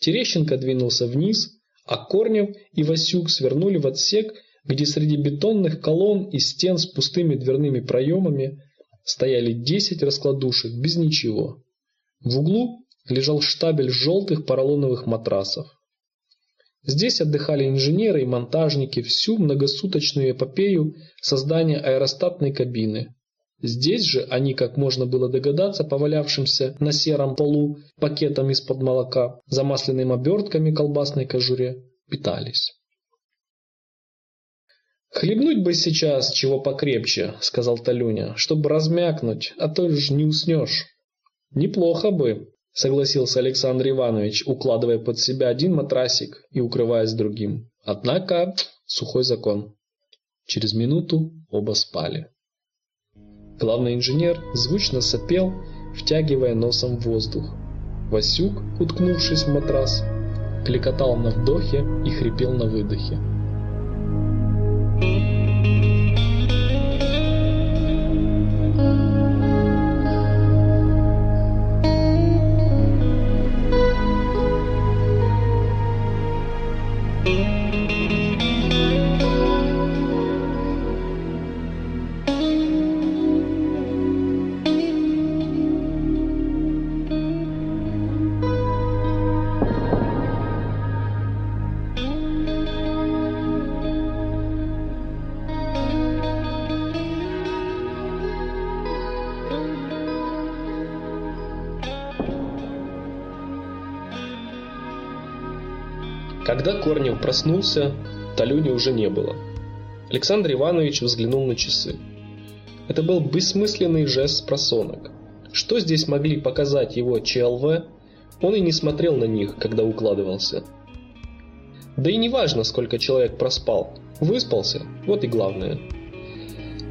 Терещенко двинулся вниз, а Корнев и Васюк свернули в отсек, где среди бетонных колонн и стен с пустыми дверными проемами стояли десять раскладушек без ничего. В углу лежал штабель желтых поролоновых матрасов. Здесь отдыхали инженеры и монтажники всю многосуточную эпопею создания аэростатной кабины, Здесь же они, как можно было догадаться, повалявшимся на сером полу пакетом из-под молока, замасленным обертками колбасной кожуре, питались. «Хлебнуть бы сейчас чего покрепче», — сказал Талюня, — «чтобы размякнуть, а то ж не уснешь». «Неплохо бы», — согласился Александр Иванович, укладывая под себя один матрасик и укрываясь другим. Однако сухой закон. Через минуту оба спали. Главный инженер звучно сопел, втягивая носом воздух. Васюк, уткнувшись в матрас, кликотал на вдохе и хрипел на выдохе. Корнев проснулся, Талюни уже не было. Александр Иванович взглянул на часы. Это был бессмысленный жест просонок. Что здесь могли показать его ЧЛВ, он и не смотрел на них, когда укладывался. Да и не важно, сколько человек проспал. Выспался, вот и главное.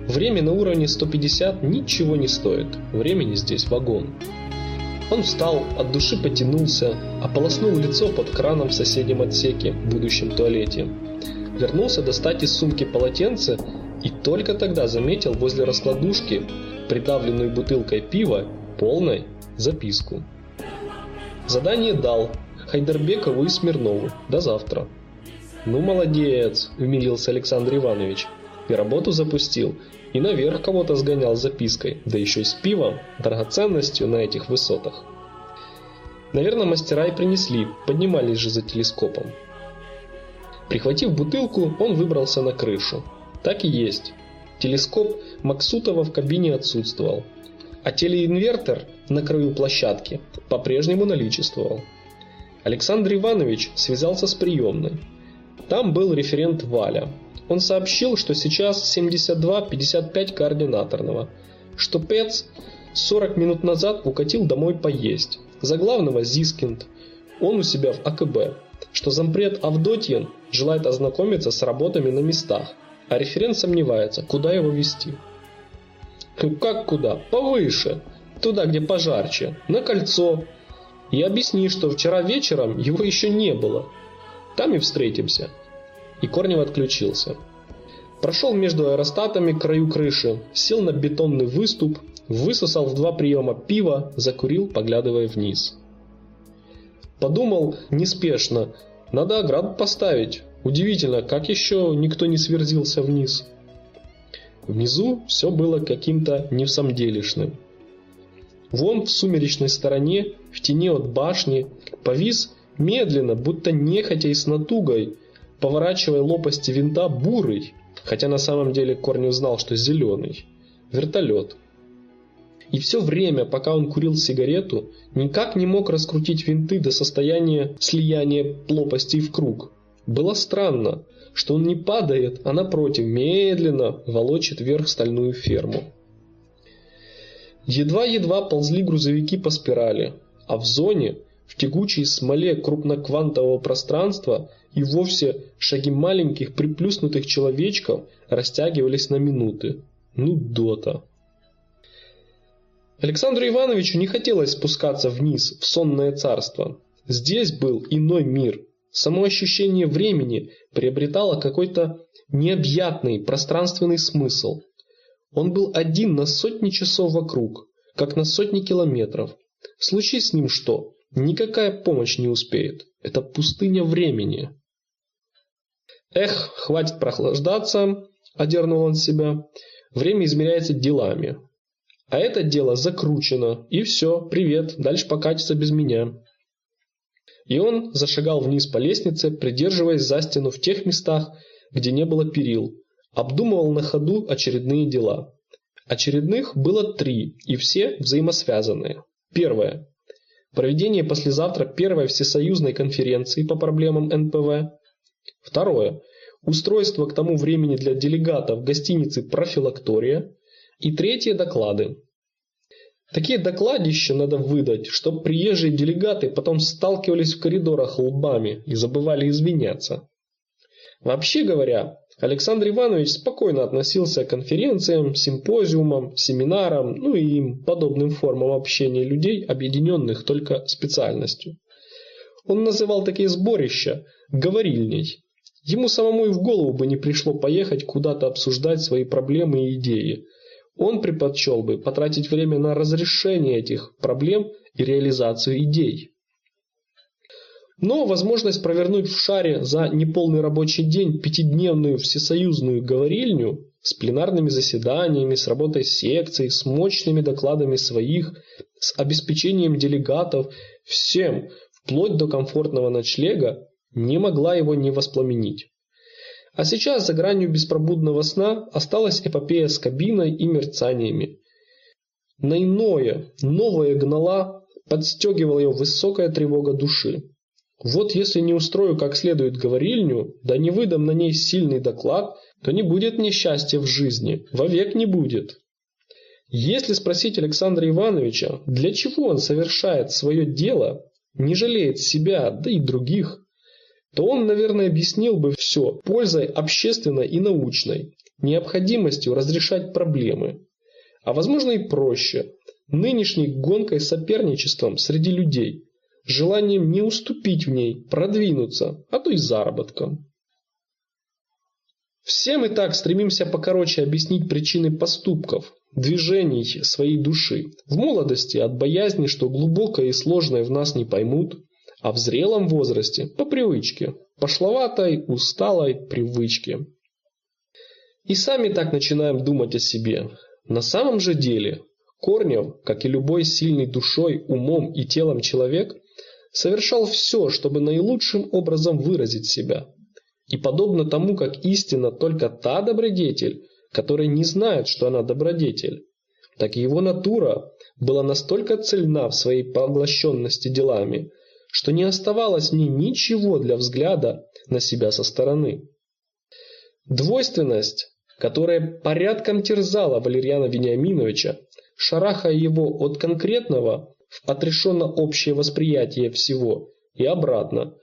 Время на уровне 150 ничего не стоит. Времени здесь вагон. Он встал, от души потянулся, ополоснул лицо под краном в соседнем отсеке, в будущем туалете. Вернулся достать из сумки полотенце и только тогда заметил возле раскладушки, придавленную бутылкой пива, полной записку. Задание дал Хайдарбекову и Смирнову. До завтра. Ну молодец, умилился Александр Иванович. И работу запустил, и наверх кого-то сгонял запиской, да еще и с пивом, драгоценностью на этих высотах. Наверное, мастера и принесли, поднимались же за телескопом. Прихватив бутылку, он выбрался на крышу. Так и есть. Телескоп Максутова в кабине отсутствовал, а телеинвертор на краю площадки по-прежнему наличествовал. Александр Иванович связался с приемной. Там был референт Валя, он сообщил, что сейчас 72-55 координаторного, что Пец 40 минут назад укатил домой поесть. За главного Зискинд, он у себя в АКБ, что зампред Авдотьин желает ознакомиться с работами на местах, а референт сомневается, куда его вести. Как куда? Повыше. Туда, где пожарче. На кольцо. И объясни, что вчера вечером его еще не было. Там и встретимся и Корнев отключился. Прошел между аэростатами к краю крыши, сел на бетонный выступ, высосал в два приема пива, закурил, поглядывая вниз. Подумал неспешно, надо ограду поставить. Удивительно, как еще никто не сверзился вниз. Внизу все было каким-то невсамделишным. Вон в сумеречной стороне, в тени от башни, повис медленно, будто нехотя и с натугой, поворачивая лопасти винта бурый, хотя на самом деле Корнев знал, что зеленый, вертолет. И все время, пока он курил сигарету, никак не мог раскрутить винты до состояния слияния лопастей в круг. Было странно, что он не падает, а напротив медленно волочит вверх стальную ферму. Едва-едва ползли грузовики по спирали, а в зоне, в тягучей смоле крупноквантового пространства и вовсе шаги маленьких приплюснутых человечков растягивались на минуты. Ну, дота. Александру Ивановичу не хотелось спускаться вниз, в сонное царство. Здесь был иной мир. Само ощущение времени приобретало какой-то необъятный пространственный смысл. Он был один на сотни часов вокруг, как на сотни километров. Случись с ним что, никакая помощь не успеет. Это пустыня времени. Эх, хватит прохлаждаться, одернул он себя. Время измеряется делами. А это дело закручено, и все, привет, дальше покатится без меня. И он зашагал вниз по лестнице, придерживаясь за стену в тех местах, где не было перил, обдумывал на ходу очередные дела. Очередных было три, и все взаимосвязанные. Первое. Проведение послезавтра первой всесоюзной конференции по проблемам НПВ. Второе. Устройство к тому времени для делегатов в гостинице «Профилактория». И третье – доклады. Такие докладища надо выдать, чтобы приезжие делегаты потом сталкивались в коридорах лбами и забывали извиняться. Вообще говоря, Александр Иванович спокойно относился к конференциям, симпозиумам, семинарам, ну и им подобным формам общения людей, объединенных только специальностью. Он называл такие сборища «говорильней», Ему самому и в голову бы не пришло поехать куда-то обсуждать свои проблемы и идеи. Он предпочел бы потратить время на разрешение этих проблем и реализацию идей. Но возможность провернуть в шаре за неполный рабочий день пятидневную всесоюзную говорильню с пленарными заседаниями, с работой секций, с мощными докладами своих, с обеспечением делегатов, всем, вплоть до комфортного ночлега, не могла его не воспламенить. А сейчас за гранью беспробудного сна осталась эпопея с кабиной и мерцаниями. На иное, новое гнала, подстегивала ее высокая тревога души. Вот если не устрою как следует говорильню, да не выдам на ней сильный доклад, то не будет несчастья в жизни, вовек не будет. Если спросить Александра Ивановича, для чего он совершает свое дело, не жалеет себя, да и других, то он, наверное, объяснил бы все пользой общественной и научной, необходимостью разрешать проблемы. А возможно и проще, нынешней гонкой соперничеством среди людей, желанием не уступить в ней, продвинуться, а то и заработком. Все мы так стремимся покороче объяснить причины поступков, движений своей души. В молодости от боязни, что глубокое и сложное в нас не поймут, а в зрелом возрасте по привычке, пошловатой, усталой привычке. И сами так начинаем думать о себе. На самом же деле Корнев, как и любой сильный душой, умом и телом человек, совершал все, чтобы наилучшим образом выразить себя. И подобно тому, как истина только та добродетель, которая не знает, что она добродетель, так и его натура была настолько цельна в своей поглощенности делами, что не оставалось в ней ничего для взгляда на себя со стороны. Двойственность, которая порядком терзала Валерьяна Вениаминовича, шарахая его от конкретного в отрешенно общее восприятие всего и обратно,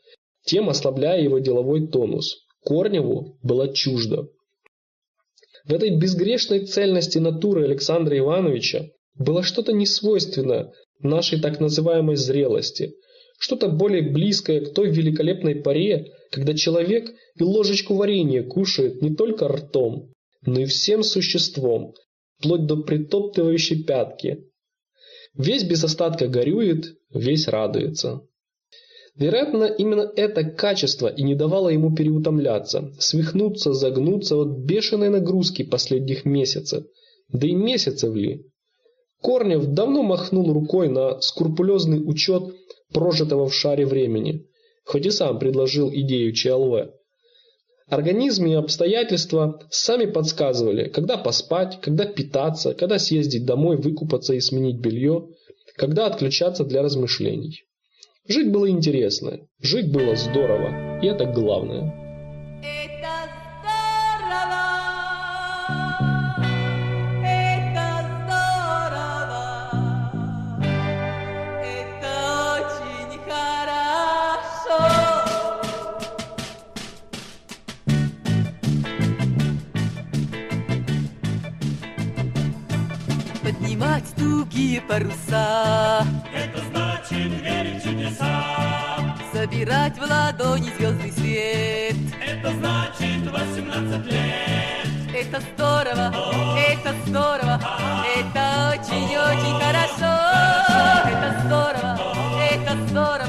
тем ослабляя его деловой тонус. Корневу было чуждо. В этой безгрешной цельности натуры Александра Ивановича было что-то несвойственное нашей так называемой зрелости, что-то более близкое к той великолепной паре, когда человек и ложечку варенья кушает не только ртом, но и всем существом, вплоть до притоптывающей пятки. Весь без остатка горюет, весь радуется. Вероятно, именно это качество и не давало ему переутомляться, свихнуться, загнуться от бешеной нагрузки последних месяцев. Да и месяцев ли? Корнев давно махнул рукой на скрупулезный учет прожитого в шаре времени, хоть и сам предложил идею ЧЛВ. Организм и обстоятельства сами подсказывали, когда поспать, когда питаться, когда съездить домой, выкупаться и сменить белье, когда отключаться для размышлений. Жить было интересно, жить было здорово, и это главное. Тугие паруса Это значит верить в чудеса. Собирать в ладони звездный свет Это значит 18 лет. Это здорово, это здорово Это очень-очень хорошо Это здорово, это здорово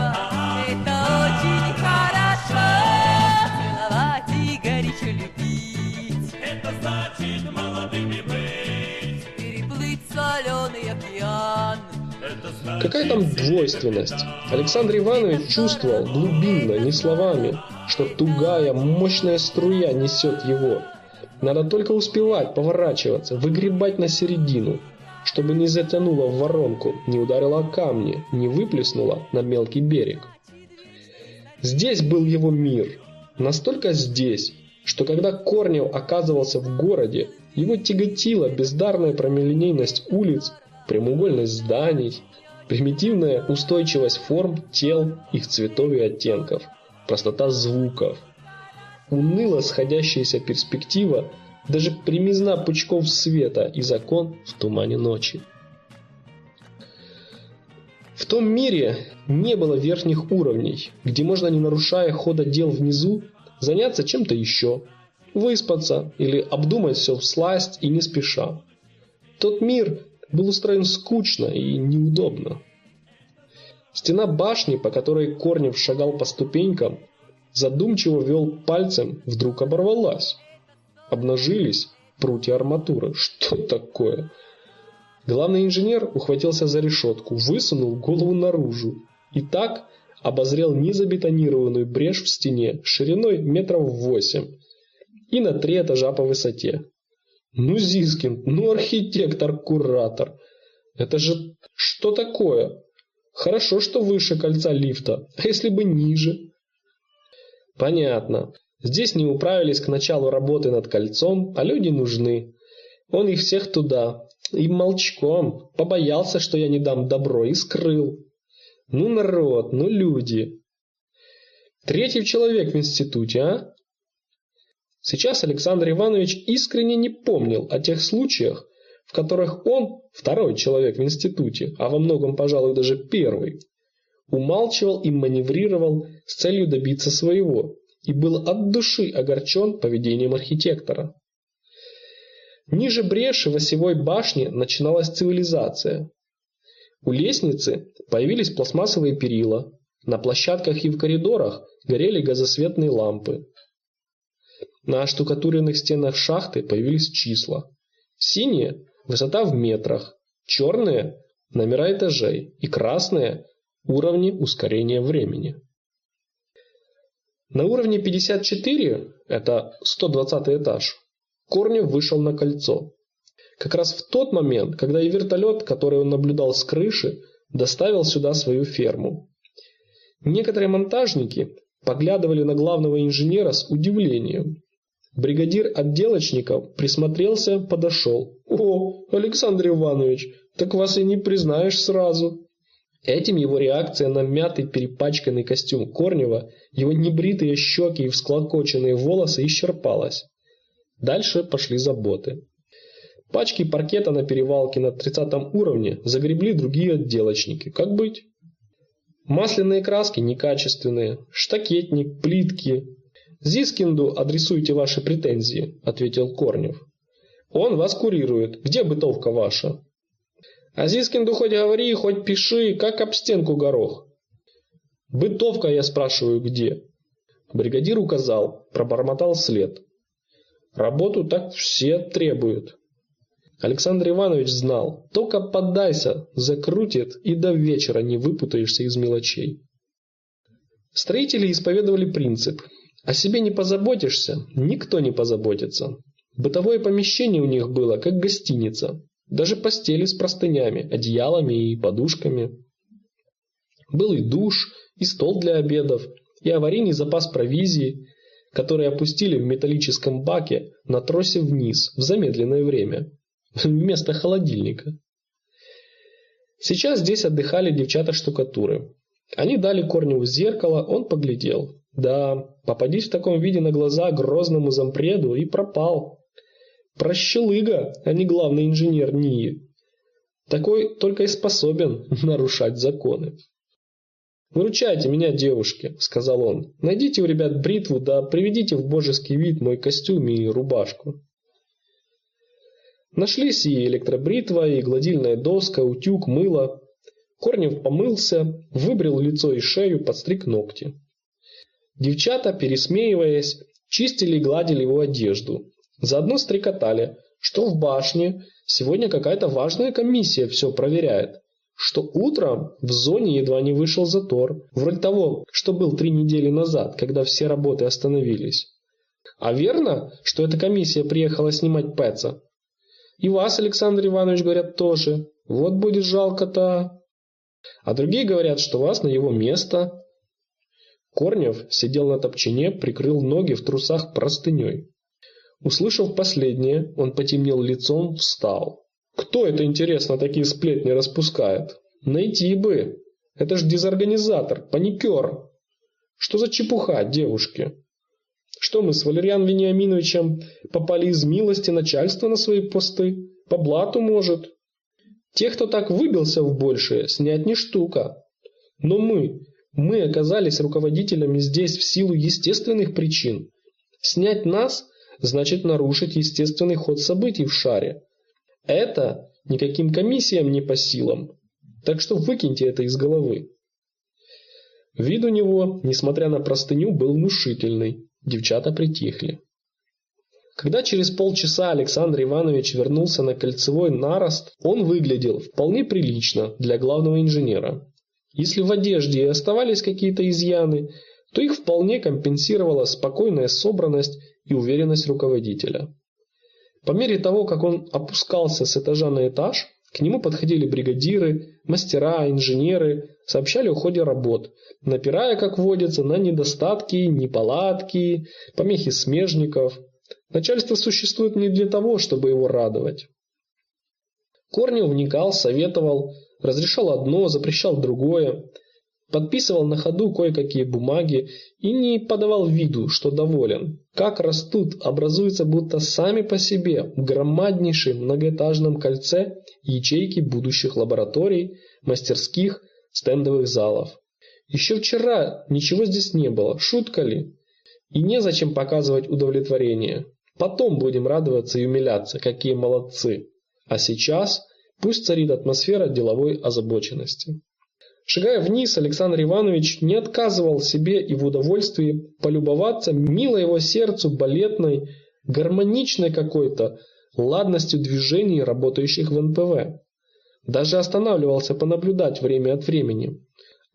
Какая там двойственность? Александр Иванович чувствовал глубинно, не словами, что тугая, мощная струя несет его. Надо только успевать поворачиваться, выгребать на середину, чтобы не затянуло в воронку, не ударило о камни, не выплеснуло на мелкий берег. Здесь был его мир. Настолько здесь, что когда Корнев оказывался в городе, его тяготила бездарная промелинейность улиц, прямоугольность зданий, примитивная устойчивость форм, тел, их цветов и оттенков, простота звуков. Уныло сходящаяся перспектива, даже примизна пучков света и закон в тумане ночи. В том мире не было верхних уровней, где можно, не нарушая хода дел внизу, заняться чем-то еще, выспаться или обдумать все всласть и не спеша. Тот мир был устроен скучно и неудобно. Стена башни, по которой Корнев шагал по ступенькам, задумчиво вел пальцем, вдруг оборвалась. Обнажились прутья арматуры. Что такое? Главный инженер ухватился за решетку, высунул голову наружу и так обозрел незабетонированную брешь в стене шириной метров восемь и на три этажа по высоте. Ну, Зискин, ну, архитектор-куратор. Это же что такое? Хорошо, что выше кольца лифта, а если бы ниже? Понятно. Здесь не управились к началу работы над кольцом, а люди нужны. Он их всех туда. И молчком. Побоялся, что я не дам добро, и скрыл. Ну, народ, ну, люди. Третий человек в институте, а? Сейчас Александр Иванович искренне не помнил о тех случаях, в которых он, второй человек в институте, а во многом, пожалуй, даже первый, умалчивал и маневрировал с целью добиться своего и был от души огорчен поведением архитектора. Ниже бреши в осевой башне начиналась цивилизация. У лестницы появились пластмассовые перила, на площадках и в коридорах горели газосветные лампы. На оштукатуренных стенах шахты появились числа. Синие – высота в метрах, черные – номера этажей и красные – уровни ускорения времени. На уровне 54, это 120 этаж, Корнев вышел на кольцо. Как раз в тот момент, когда и вертолет, который он наблюдал с крыши, доставил сюда свою ферму. Некоторые монтажники поглядывали на главного инженера с удивлением. Бригадир отделочников присмотрелся, подошел. «О, Александр Иванович, так вас и не признаешь сразу». Этим его реакция на мятый перепачканный костюм Корнева, его небритые щеки и всклокоченные волосы исчерпалась. Дальше пошли заботы. Пачки паркета на перевалке на 30 уровне загребли другие отделочники. Как быть? Масляные краски некачественные, штакетник, плитки. Зискинду адресуйте ваши претензии, ответил Корнев. Он вас курирует. Где бытовка ваша? А Зискинду хоть говори, хоть пиши, как об стенку горох. Бытовка, я спрашиваю, где? Бригадир указал, пробормотал след. Работу так все требуют. Александр Иванович знал, только поддайся, закрутит и до вечера не выпутаешься из мелочей. Строители исповедовали принцип «о себе не позаботишься, никто не позаботится». Бытовое помещение у них было как гостиница, даже постели с простынями, одеялами и подушками. Был и душ, и стол для обедов, и аварийный запас провизии, который опустили в металлическом баке на тросе вниз в замедленное время, вместо холодильника. Сейчас здесь отдыхали девчата-штукатуры. Они дали Корневу зеркало, он поглядел. Да, попадись в таком виде на глаза грозному зампреду и пропал. Прощелыга, а не главный инженер НИИ. Такой только и способен нарушать законы. «Выручайте меня, девушки», — сказал он. «Найдите у ребят бритву, да приведите в божеский вид мой костюм и рубашку». Нашлись и электробритва, и гладильная доска, утюг, мыло. Корнев помылся, выбрил лицо и шею, подстриг ногти. Девчата, пересмеиваясь, чистили и гладили его одежду, Заодно стрекотали, что в башне сегодня какая-то важная комиссия все проверяет. Что утром в зоне едва не вышел затор, вроде того, что был три недели назад, когда все работы остановились. А верно, что эта комиссия приехала снимать Пэца? И вас, Александр Иванович, говорят тоже. Вот будет жалко-то. А другие говорят, что вас на его место. Корнев сидел на топчине, прикрыл ноги в трусах простыней. Услышав последнее, он потемнел лицом, встал. Кто это, интересно, такие сплетни распускает? Найти бы. Это ж дезорганизатор, паникер. Что за чепуха, девушки? Что мы с Валерианом Вениаминовичем попали из милости начальства на свои посты? По блату, может? Тех, кто так выбился в большее, снять не штука. Но мы, мы оказались руководителями здесь в силу естественных причин. Снять нас значит нарушить естественный ход событий в шаре. Это никаким комиссиям не по силам. Так что выкиньте это из головы. Вид у него, несмотря на простыню, был внушительный. Девчата притихли. Когда через полчаса Александр Иванович вернулся на кольцевой нарост, он выглядел вполне прилично для главного инженера. Если в одежде и оставались какие-то изъяны, то их вполне компенсировала спокойная собранность и уверенность руководителя. По мере того, как он опускался с этажа на этаж, К нему подходили бригадиры, мастера, инженеры, сообщали о ходе работ, напирая, как водится, на недостатки, неполадки, помехи смежников. Начальство существует не для того, чтобы его радовать. Корнев вникал, советовал, разрешал одно, запрещал другое, подписывал на ходу кое-какие бумаги и не подавал виду, что доволен. Как растут, образуются будто сами по себе в громаднейшем многоэтажном кольце ячейки будущих лабораторий, мастерских, стендовых залов. Еще вчера ничего здесь не было, шутка ли? И незачем показывать удовлетворение. Потом будем радоваться и умиляться, какие молодцы. А сейчас пусть царит атмосфера деловой озабоченности. Шагая вниз, Александр Иванович не отказывал себе и в удовольствии полюбоваться милой его сердцу балетной, гармоничной какой-то ладностью движений, работающих в НПВ. Даже останавливался понаблюдать время от времени.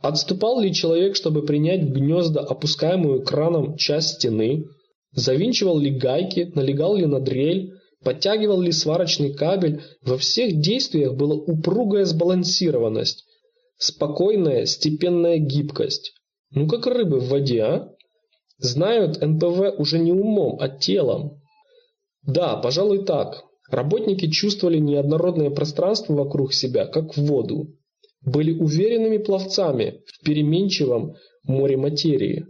Отступал ли человек, чтобы принять в гнезда опускаемую краном часть стены? Завинчивал ли гайки, налегал ли на дрель, подтягивал ли сварочный кабель? Во всех действиях была упругая сбалансированность, спокойная, степенная гибкость. Ну как рыбы в воде, а? Знают НПВ уже не умом, а телом. Да, пожалуй так. Работники чувствовали неоднородное пространство вокруг себя, как в воду. Были уверенными пловцами в переменчивом море материи.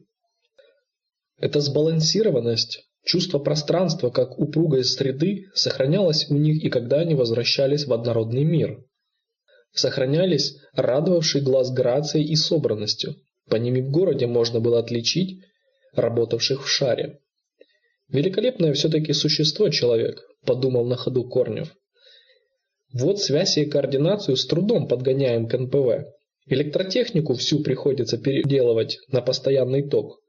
Эта сбалансированность, чувство пространства как упругой среды сохранялось у них и когда они возвращались в однородный мир. Сохранялись радовавший глаз грацией и собранностью. По ним и в городе можно было отличить работавших в шаре. Великолепное все-таки существо человек, подумал на ходу Корнев. Вот связь и координацию с трудом подгоняем к НПВ. Электротехнику всю приходится переделывать на постоянный ток,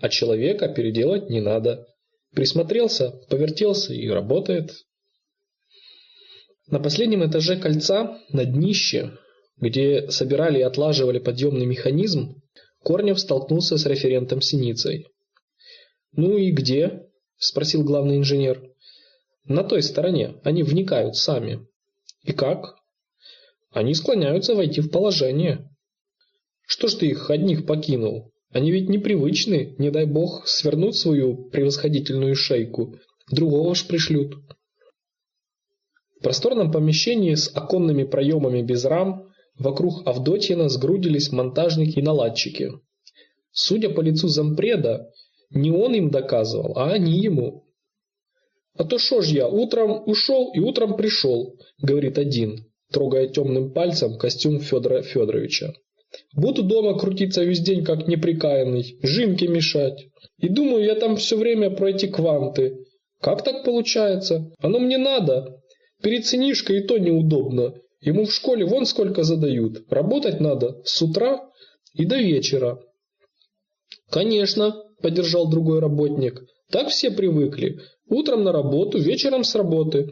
а человека переделать не надо. Присмотрелся, повертелся и работает. На последнем этаже кольца, на днище, где собирали и отлаживали подъемный механизм, Корнев столкнулся с референтом Синицей. «Ну и где?» – спросил главный инженер. «На той стороне. Они вникают сами». «И как?» «Они склоняются войти в положение». «Что ж ты их одних покинул? Они ведь непривычны, не дай бог, свернут свою превосходительную шейку. Другого ж пришлют». В просторном помещении с оконными проемами без рам вокруг Авдотьина сгрудились монтажники и наладчики. Судя по лицу зампреда, не он им доказывал, а они ему. «А то шо ж я, утром ушел и утром пришел», — говорит один, трогая темным пальцем костюм Федора Федоровича. «Буду дома крутиться весь день, как неприкаянный, жинки мешать. И думаю, я там все время про эти кванты. Как так получается? Оно мне надо. Перед сынишкой и то неудобно. Ему в школе вон сколько задают. Работать надо с утра и до вечера». «Конечно», – поддержал другой работник. «Так все привыкли. Утром на работу, вечером с работы.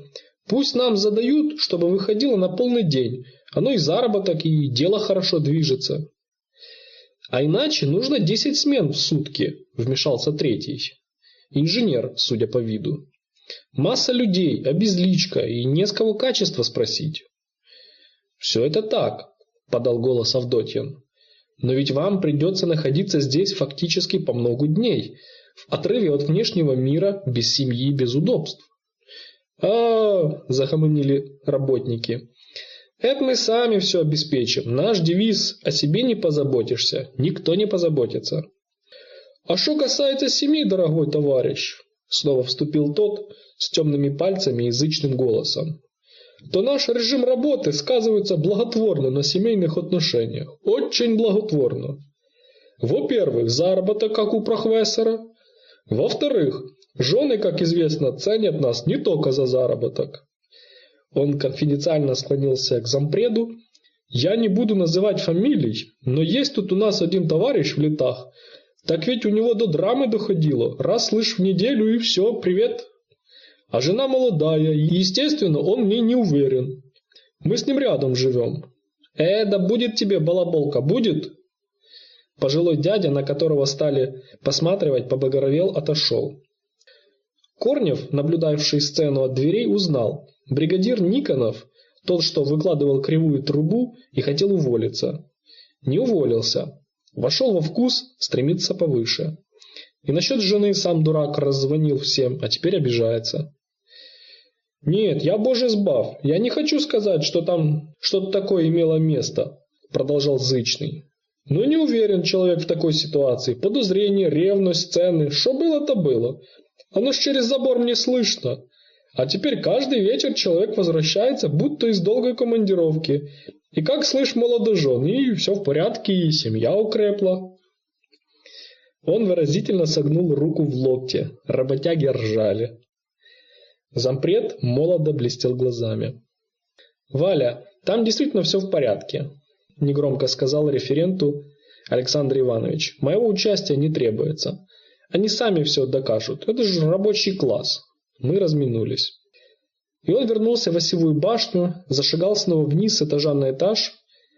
Пусть нам задают, чтобы выходило на полный день. Оно и заработок, и дело хорошо движется». «А иначе нужно 10 смен в сутки», – вмешался третий. Инженер, судя по виду. «Масса людей, обезличка, и не с кого качества спросить». «Все это так», – подал голос Авдотьин. Но ведь вам придется находиться здесь фактически по многу дней, в отрыве от внешнего мира, без семьи, без удобств. а, -а, -а захомынили работники. «Это мы сами все обеспечим. Наш девиз «О себе не позаботишься, никто не позаботится». «А что касается семьи, дорогой товарищ?» Снова вступил тот с темными пальцами и язычным голосом то наш режим работы сказывается благотворно на семейных отношениях. Очень благотворно. Во-первых, заработок, как у профессора. Во-вторых, жены, как известно, ценят нас не только за заработок. Он конфиденциально склонился к зампреду. Я не буду называть фамилий, но есть тут у нас один товарищ в летах. Так ведь у него до драмы доходило. Раз слышь в неделю и все, привет, а жена молодая, и, естественно, он мне не уверен. Мы с ним рядом живем. Э, да будет тебе балаболка, будет? Пожилой дядя, на которого стали посматривать, побагровел, отошел. Корнев, наблюдавший сцену от дверей, узнал. Бригадир Никонов, Тот, что выкладывал кривую трубу и хотел уволиться. Не уволился. Вошел во вкус, стремится повыше. И насчет жены сам дурак раззвонил всем, а теперь обижается. «Нет, я боже сбав, я не хочу сказать, что там что-то такое имело место», продолжал Зычный. «Но не уверен человек в такой ситуации. Подозрение, ревность, цены. Что было, то было. Оно ж через забор мне слышно. А теперь каждый вечер человек возвращается, будто из долгой командировки. И как слышь молодожен, и все в порядке, и семья укрепла. Он выразительно согнул руку в локте. Работяги ржали. Зампред молодо блестел глазами. «Валя, там действительно все в порядке», – негромко сказал референту Александр Иванович. «Моего участия не требуется. Они сами все докажут. Это же рабочий класс. Мы разминулись. И он вернулся в осевую башню, зашагал снова вниз с этажа на этаж,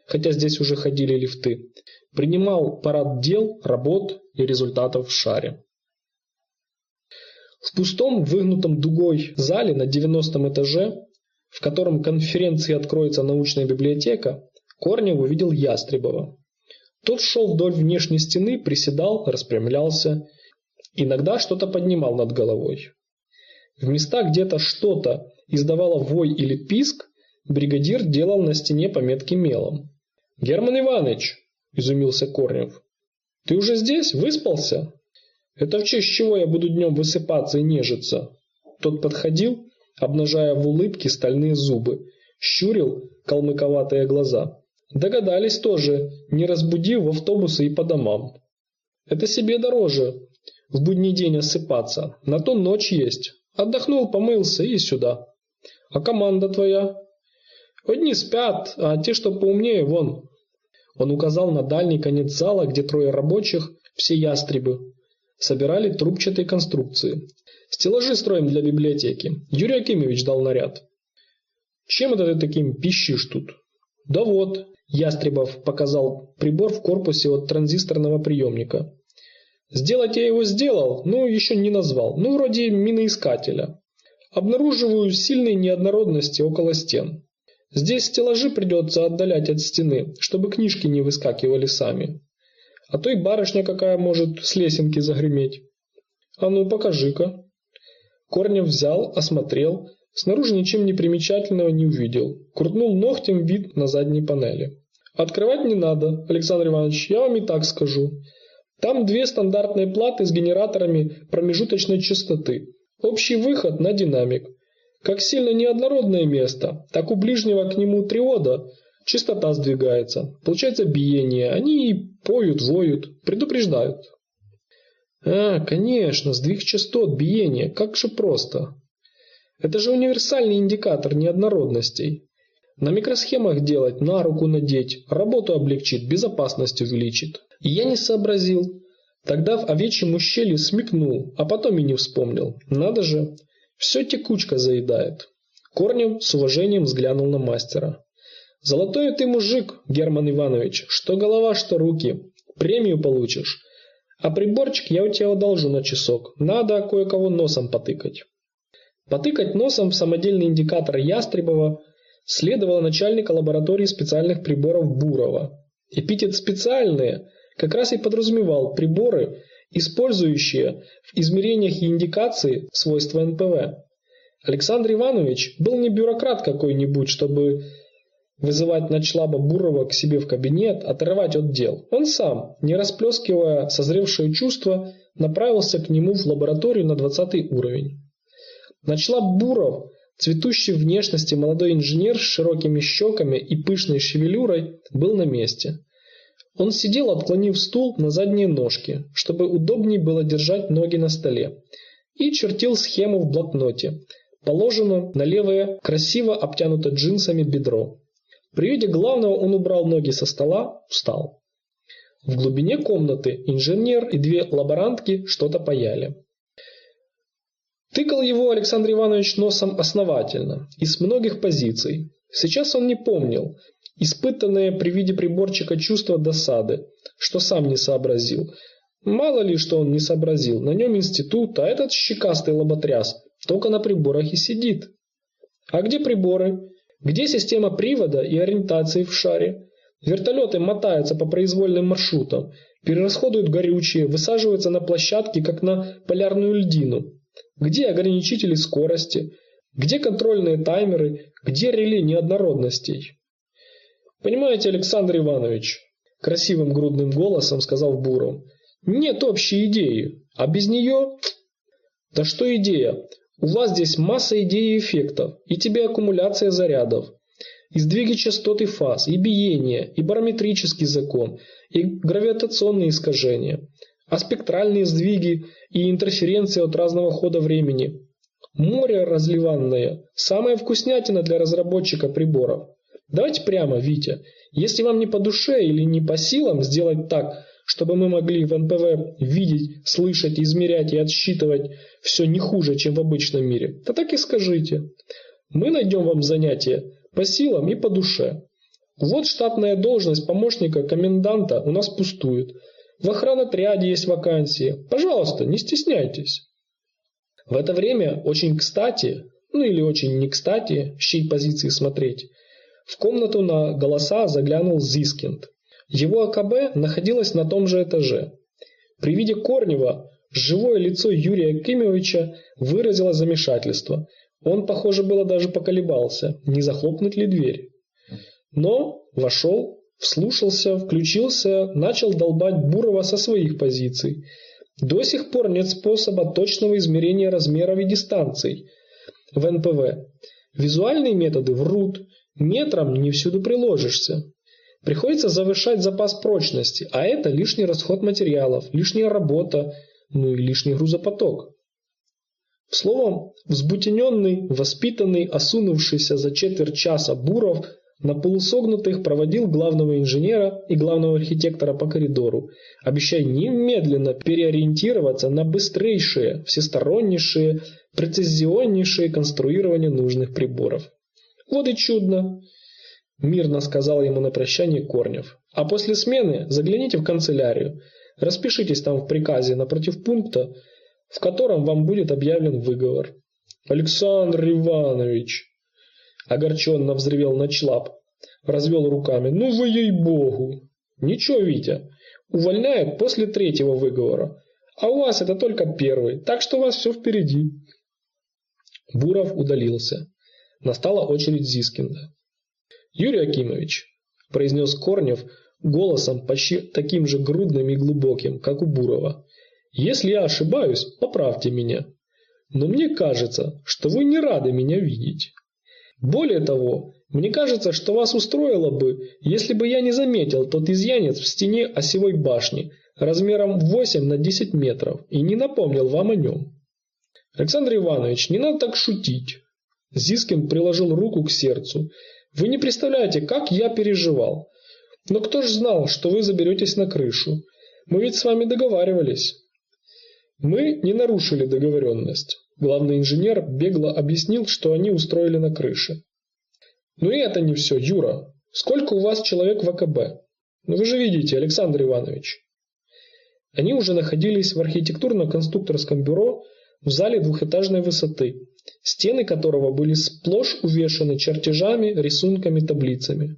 хотя здесь уже ходили лифты, принимал парад дел, работ и результатов в шаре. В пустом, выгнутом дугой зале на 90 этаже, в котором конференции откроется научная библиотека, Корнев увидел Ястребова. Тот шел вдоль внешней стены, приседал, распрямлялся Иногда что-то поднимал над головой. В местах где-то что-то издавало вой или писк, бригадир делал на стене пометки мелом. «Герман Иванович!» – изумился Корнев. «Ты уже здесь? Выспался?» «Это в честь чего я буду днем высыпаться и нежиться?» Тот подходил, обнажая в улыбке стальные зубы, щурил калмыковатые глаза. Догадались тоже, не разбудив в автобусы и по домам. «Это себе дороже, в будний день осыпаться. На то ночь есть. Отдохнул, помылся и сюда. А команда твоя? Одни спят, а те, что поумнее, вон. Он указал на дальний конец зала, где трое рабочих, все ястребы, собирали трубчатые конструкции. Стеллажи строим для библиотеки. Юрий Акимович дал наряд. Чем это ты таким пищишь тут? Да вот, Ястребов показал прибор в корпусе от транзисторного приемника. Сделать я его сделал, но еще не назвал, ну вроде миноискателя. Обнаруживаю сильные неоднородности около стен. Здесь стеллажи придется отдалять от стены, чтобы книжки не выскакивали сами. А то и барышня какая может с лесенки загреметь. А ну покажи-ка. Корнев взял, осмотрел, снаружи ничем не примечательного не увидел. Крутнул ногтем вид на задней панели. Открывать не надо, Александр Иванович, я вам и так скажу. Там две стандартные платы с генераторами промежуточной частоты. Общий выход на динамик. Как сильно неоднородное место, так у ближнего к нему триода частота сдвигается. Получается биение. Они и поют, воют, предупреждают. А, конечно, сдвиг частот, биение. Как же просто. Это же универсальный индикатор неоднородностей. На микросхемах делать, на руку надеть, работу облегчит, безопасность увеличит. И я не сообразил. Тогда в овечьем ущелье смекнул, а потом и не вспомнил. Надо же, все текучка заедает. Корнев с уважением взглянул на мастера. «Золотой ты мужик, Герман Иванович, что голова, что руки. Премию получишь. А приборчик я у тебя одолжу на часок. Надо кое-кого носом потыкать». Потыкать носом в самодельный индикатор Ястребова следовало начальника лаборатории специальных приборов Бурова. Эпитет «специальные» как раз и подразумевал приборы, использующие в измерениях и индикации свойства НПВ. Александр Иванович был не бюрократ какой-нибудь, чтобы вызывать начлаба Бурова к себе в кабинет, отрывать от дел. Он сам, не расплескивая созревшее чувство, направился к нему в лабораторию на 20 уровень. Начлаб Буров, цветущий внешности молодой инженер с широкими щеками и пышной шевелюрой, был на месте. Он сидел, отклонив стул на задние ножки, чтобы удобнее было держать ноги на столе, и чертил схему в блокноте, положенную на левое, красиво обтянуто джинсами бедро. При виде главного он убрал ноги со стола, встал. В глубине комнаты инженер и две лаборантки что-то паяли. Тыкал его Александр Иванович носом основательно, из многих позиций. Сейчас он не помнил, испытанное при виде приборчика чувство досады, что сам не сообразил. Мало ли, что он не сообразил, на нем институт, а этот щекастый лоботряс только на приборах и сидит. А где приборы? Где система привода и ориентации в шаре? Вертолеты мотаются по произвольным маршрутам, перерасходуют горючее, высаживаются на площадке, как на полярную льдину. Где ограничители скорости? Где контрольные таймеры? Где реле неоднородностей? Понимаете, Александр Иванович, красивым грудным голосом сказал Буров, нет общей идеи, а без нее... Да что идея? У вас здесь масса идей и эффектов, и тебе аккумуляция зарядов, и сдвиги частот и фаз, и биение, и барометрический закон, и гравитационные искажения, а спектральные сдвиги и интерференции от разного хода времени. Море разливанное, самая вкуснятина для разработчика приборов. Давайте прямо, Витя, если вам не по душе или не по силам сделать так, чтобы мы могли в НПВ видеть, слышать, измерять и отсчитывать все не хуже, чем в обычном мире, то так и скажите. Мы найдем вам занятие по силам и по душе. Вот штатная должность помощника коменданта у нас пустует. В охранотряде есть вакансии. Пожалуйста, не стесняйтесь. В это время очень кстати, ну или очень не кстати, с чьей позиции смотреть, в комнату на голоса заглянул Зискинд. Его АКБ находилось на том же этаже. При виде Корнева живое лицо Юрия Кимовича выразило замешательство. Он, похоже, было даже поколебался, не захлопнуть ли дверь. Но вошел, вслушался, включился, начал долбать Бурова со своих позиций. До сих пор нет способа точного измерения размеров и дистанций в НПВ. Визуальные методы врут, метром не всюду приложишься. Приходится завышать запас прочности, а это лишний расход материалов, лишняя работа, ну и лишний грузопоток. Словом, взбутененный, воспитанный, осунувшийся за четверть часа Буров на полусогнутых проводил главного инженера и главного архитектора по коридору, обещая немедленно переориентироваться на быстрейшее, всестороннейшее, прецизионнейшее конструирование нужных приборов. Вот и чудно. Мирно сказал ему на прощание Корнев. А после смены загляните в канцелярию. Распишитесь там в приказе напротив пункта, в котором вам будет объявлен выговор. Александр Иванович, огорченно взревел Ночлап, развел руками. Ну вы ей-богу. Ничего, Витя, увольняют после третьего выговора. А у вас это только первый, так что у вас все впереди. Буров удалился. Настала очередь Зискинда. «Юрий Акимович», – произнес Корнев голосом почти таким же грудным и глубоким, как у Бурова, – «если я ошибаюсь, поправьте меня. Но мне кажется, что вы не рады меня видеть. Более того, мне кажется, что вас устроило бы, если бы я не заметил тот изъянец в стене осевой башни размером 8 на 10 метров и не напомнил вам о нем. Александр Иванович, не надо так шутить. Зискин приложил руку к сердцу вы не представляете, как я переживал. Но кто ж знал, что вы заберетесь на крышу? Мы ведь с вами договаривались. Мы не нарушили договоренность. Главный инженер бегло объяснил, что они устроили на крыше. Ну и это не все, Юра. Сколько у вас человек в АКБ? Ну вы же видите, Александр Иванович. Они уже находились в архитектурно-конструкторском бюро в зале двухэтажной высоты, стены которого были сплошь увешаны чертежами, рисунками, таблицами.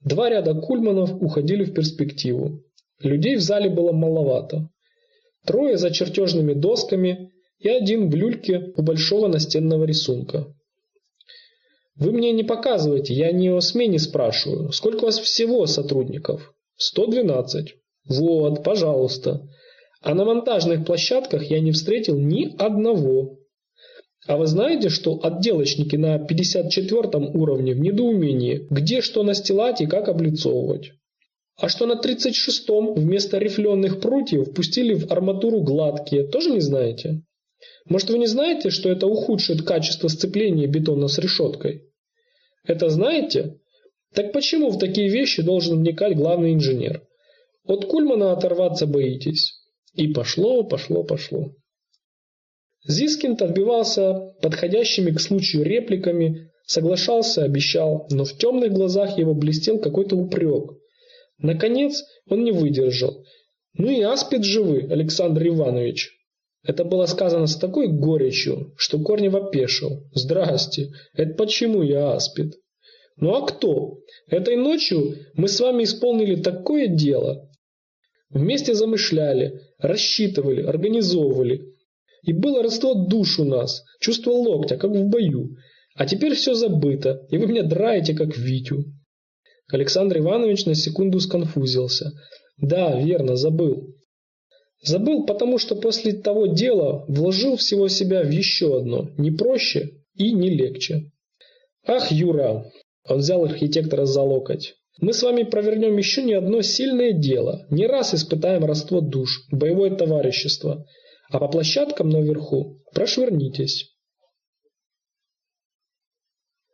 Два ряда кульманов уходили в перспективу. Людей в зале было маловато. Трое за чертежными досками и один в люльке у большого настенного рисунка. Вы мне не показываете, я не о смене спрашиваю. Сколько у вас всего сотрудников? 112. Вот, пожалуйста. А на монтажных площадках я не встретил ни одного. А вы знаете, что отделочники на 54 уровне в недоумении, где что настилать и как облицовывать? А что на 36-м вместо рифленых прутьев пустили в арматуру гладкие, тоже не знаете? Может вы не знаете, что это ухудшит качество сцепления бетона с решеткой? Это знаете? Так почему в такие вещи должен вникать главный инженер? От Кульмана оторваться боитесь. И пошло, пошло, пошло. Зискинд отбивался подходящими к случаю репликами, соглашался, обещал, но в темных глазах его блестел какой-то упрек. Наконец он не выдержал. «Ну и аспид живы, Александр Иванович!» Это было сказано с такой горечью, что Корнев опешил. «Здрасте, это почему я аспид?» «Ну а кто? Этой ночью мы с вами исполнили такое дело. Вместе замышляли, рассчитывали, организовывали. И было родство душ у нас, чувство локтя, как в бою. А теперь все забыто, и вы меня драете, как Витю». Александр Иванович на секунду сконфузился. «Да, верно, забыл. Забыл, потому что после того дела вложил всего себя в еще одно, не проще и не легче. Ах, Юра, он взял архитектора за локоть. Мы с вами провернем еще не одно сильное дело, не раз испытаем родство душ, боевое товарищество, а по площадкам наверху прошвырнитесь.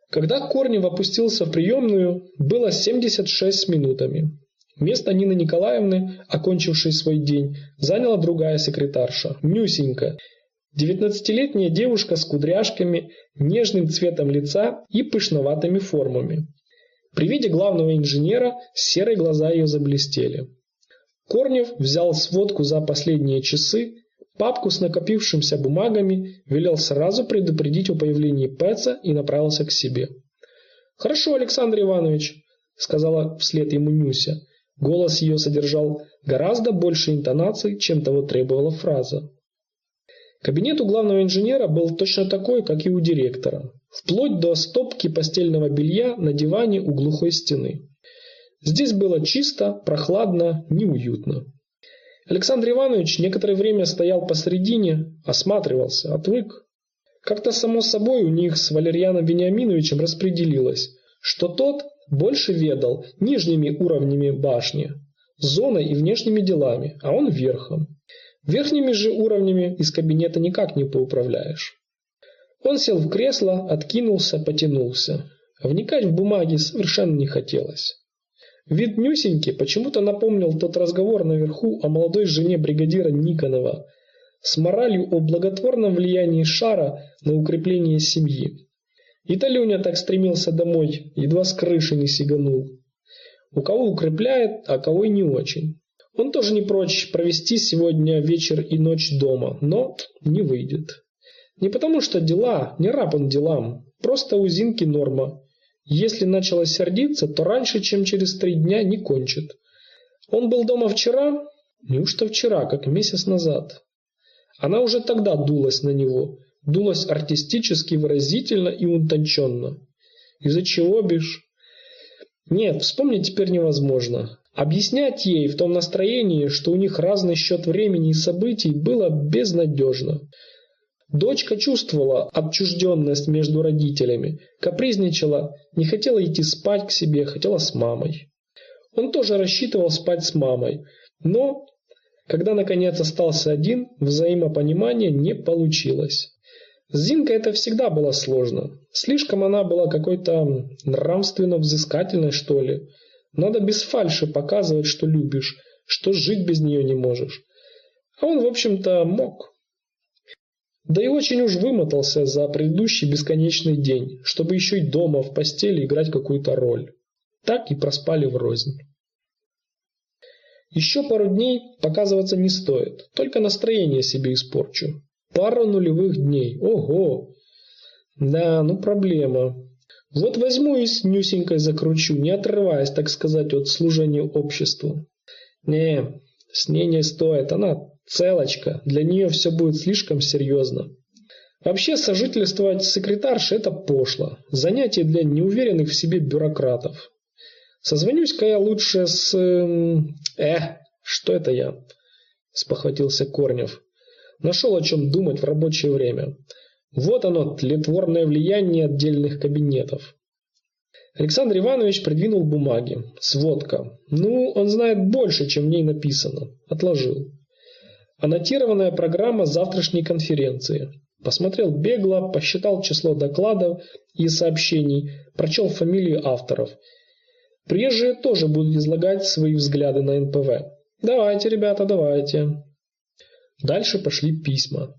Когда Корнев опустился в приемную, было 76 с минутами. Место Нины Николаевны, окончившей свой день, заняла другая секретарша, Нюсенька, девятнадцатилетняя девушка с кудряшками, нежным цветом лица и пышноватыми формами. При виде главного инженера серые глаза ее заблестели. Корнев взял сводку за последние часы, папку с накопившимся бумагами, велел сразу предупредить о появлении Пэца и направился к себе. «Хорошо, Александр Иванович», — сказала вслед ему Нюся, — Голос ее содержал гораздо больше интонаций, чем того требовала фраза. Кабинет у главного инженера был точно такой, как и у директора, вплоть до стопки постельного белья на диване у глухой стены. Здесь было чисто, прохладно, неуютно. Александр Иванович некоторое время стоял посредине, осматривался, отвык. Как-то само собой у них с Валерьяном Вениаминовичем распределилось, что тот больше ведал нижними уровнями башни, зоной и внешними делами, а он верхом. Верхними же уровнями из кабинета никак не поуправляешь. Он сел в кресло, откинулся, потянулся. Вникать в бумаги совершенно не хотелось. Вид Нюсеньки почему-то напомнил тот разговор наверху о молодой жене бригадира Никонова с моралью о благотворном влиянии шара на укрепление семьи. И Талюня так стремился домой, едва с крыши не сиганул. У кого укрепляет, а кого и не очень. Он тоже не прочь провести сегодня вечер и ночь дома, но не выйдет. Не потому что дела, не раб он делам, просто у Зинки норма. Если начала сердиться, то раньше, чем через три дня, не кончит. Он был дома вчера? Неужто вчера, как месяц назад? Она уже тогда дулась на него, дулась артистически, выразительно и утонченно. Из-за чего бишь? Нет, вспомнить теперь невозможно. Объяснять ей в том настроении, что у них разный счет времени и событий, было безнадежно. Дочка чувствовала отчужденность между родителями, капризничала, не хотела идти спать к себе, хотела с мамой. Он тоже рассчитывал спать с мамой, но, когда наконец остался один, взаимопонимания не получилось. С Зинкой это всегда было сложно. Слишком она была какой-то нравственно взыскательной, что ли. Надо без фальши показывать, что любишь, что жить без нее не можешь. А он, в общем-то, мог. Да и очень уж вымотался за предыдущий бесконечный день, чтобы еще и дома в постели играть какую-то роль. Так и проспали врознь. Еще пару дней показываться не стоит, только настроение себе испорчу. Пара нулевых дней. Ого! Да, ну проблема. Вот возьму и с Нюсенькой закручу, не отрываясь, так сказать, от служения обществу. Не, с ней не стоит, она целочка, для нее все будет слишком серьезно. Вообще сожительствовать с секретаршей – это пошло, занятие для неуверенных в себе бюрократов. Созвонюсь-ка я лучше с... Эм, э, что это я? Спохватился Корнев. Нашел о чем думать в рабочее время. Вот оно, тлетворное влияние отдельных кабинетов. Александр Иванович придвинул бумаги. Сводка. Ну, он знает больше, чем в ней написано. Отложил. Аннотированная программа завтрашней конференции. Посмотрел бегло, посчитал число докладов и сообщений, прочел фамилии авторов. Приезжие тоже будут излагать свои взгляды на НПВ. Давайте, ребята, давайте. Дальше пошли письма.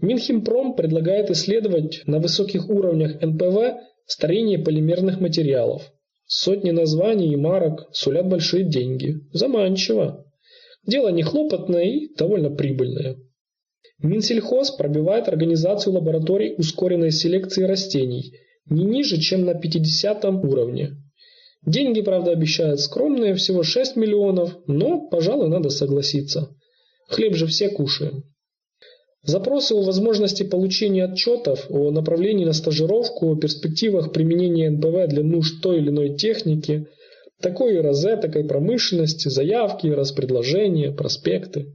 Минхимпром предлагает исследовать на высоких уровнях НПВ старение полимерных материалов. Сотни названий и марок сулят большие деньги. Заманчиво. Дело не хлопотное и довольно прибыльное. Минсельхоз пробивает организацию лабораторий ускоренной селекции растений не ниже, чем на 50 уровне. Деньги, правда, обещают скромные, всего 6 миллионов, но, пожалуй, надо согласиться. Хлеб же все кушаем. Запросы о возможности получения отчетов о направлении на стажировку, о перспективах применения НПВ для нужд той или иной техники, такой и розетокой промышленности, заявки, распредложения, проспекты.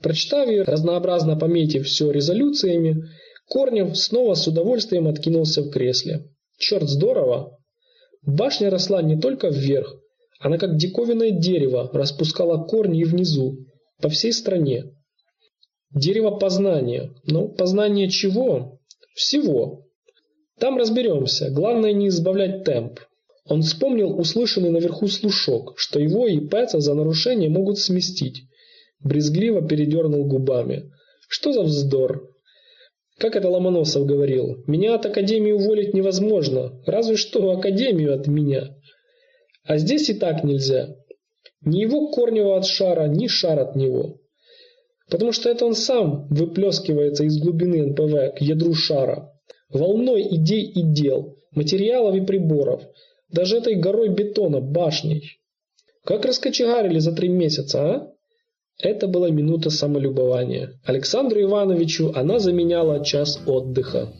Прочитав и разнообразно пометив все резолюциями, Корнев снова с удовольствием откинулся в кресле. Черт, здорово! Башня росла не только вверх, она как диковинное дерево распускала корни и внизу, по всей стране. Дерево познания. Ну, познание чего? Всего. Там разберемся, главное не избавлять темп. Он вспомнил услышанный наверху слушок, что его и Пэца за нарушение могут сместить. Брезгливо передернул губами. Что за вздор? Как это Ломоносов говорил, меня от Академии уволить невозможно, разве что Академию от меня. А здесь и так нельзя. Ни его Корнева от шара, ни шар от него. Потому что это он сам выплескивается из глубины НПВ к ядру шара. Волной идей и дел, материалов и приборов. Даже этой горой бетона, башней. Как раскочегарили за три месяца, а? Это была минута самолюбования. Александру Ивановичу она заменяла час отдыха.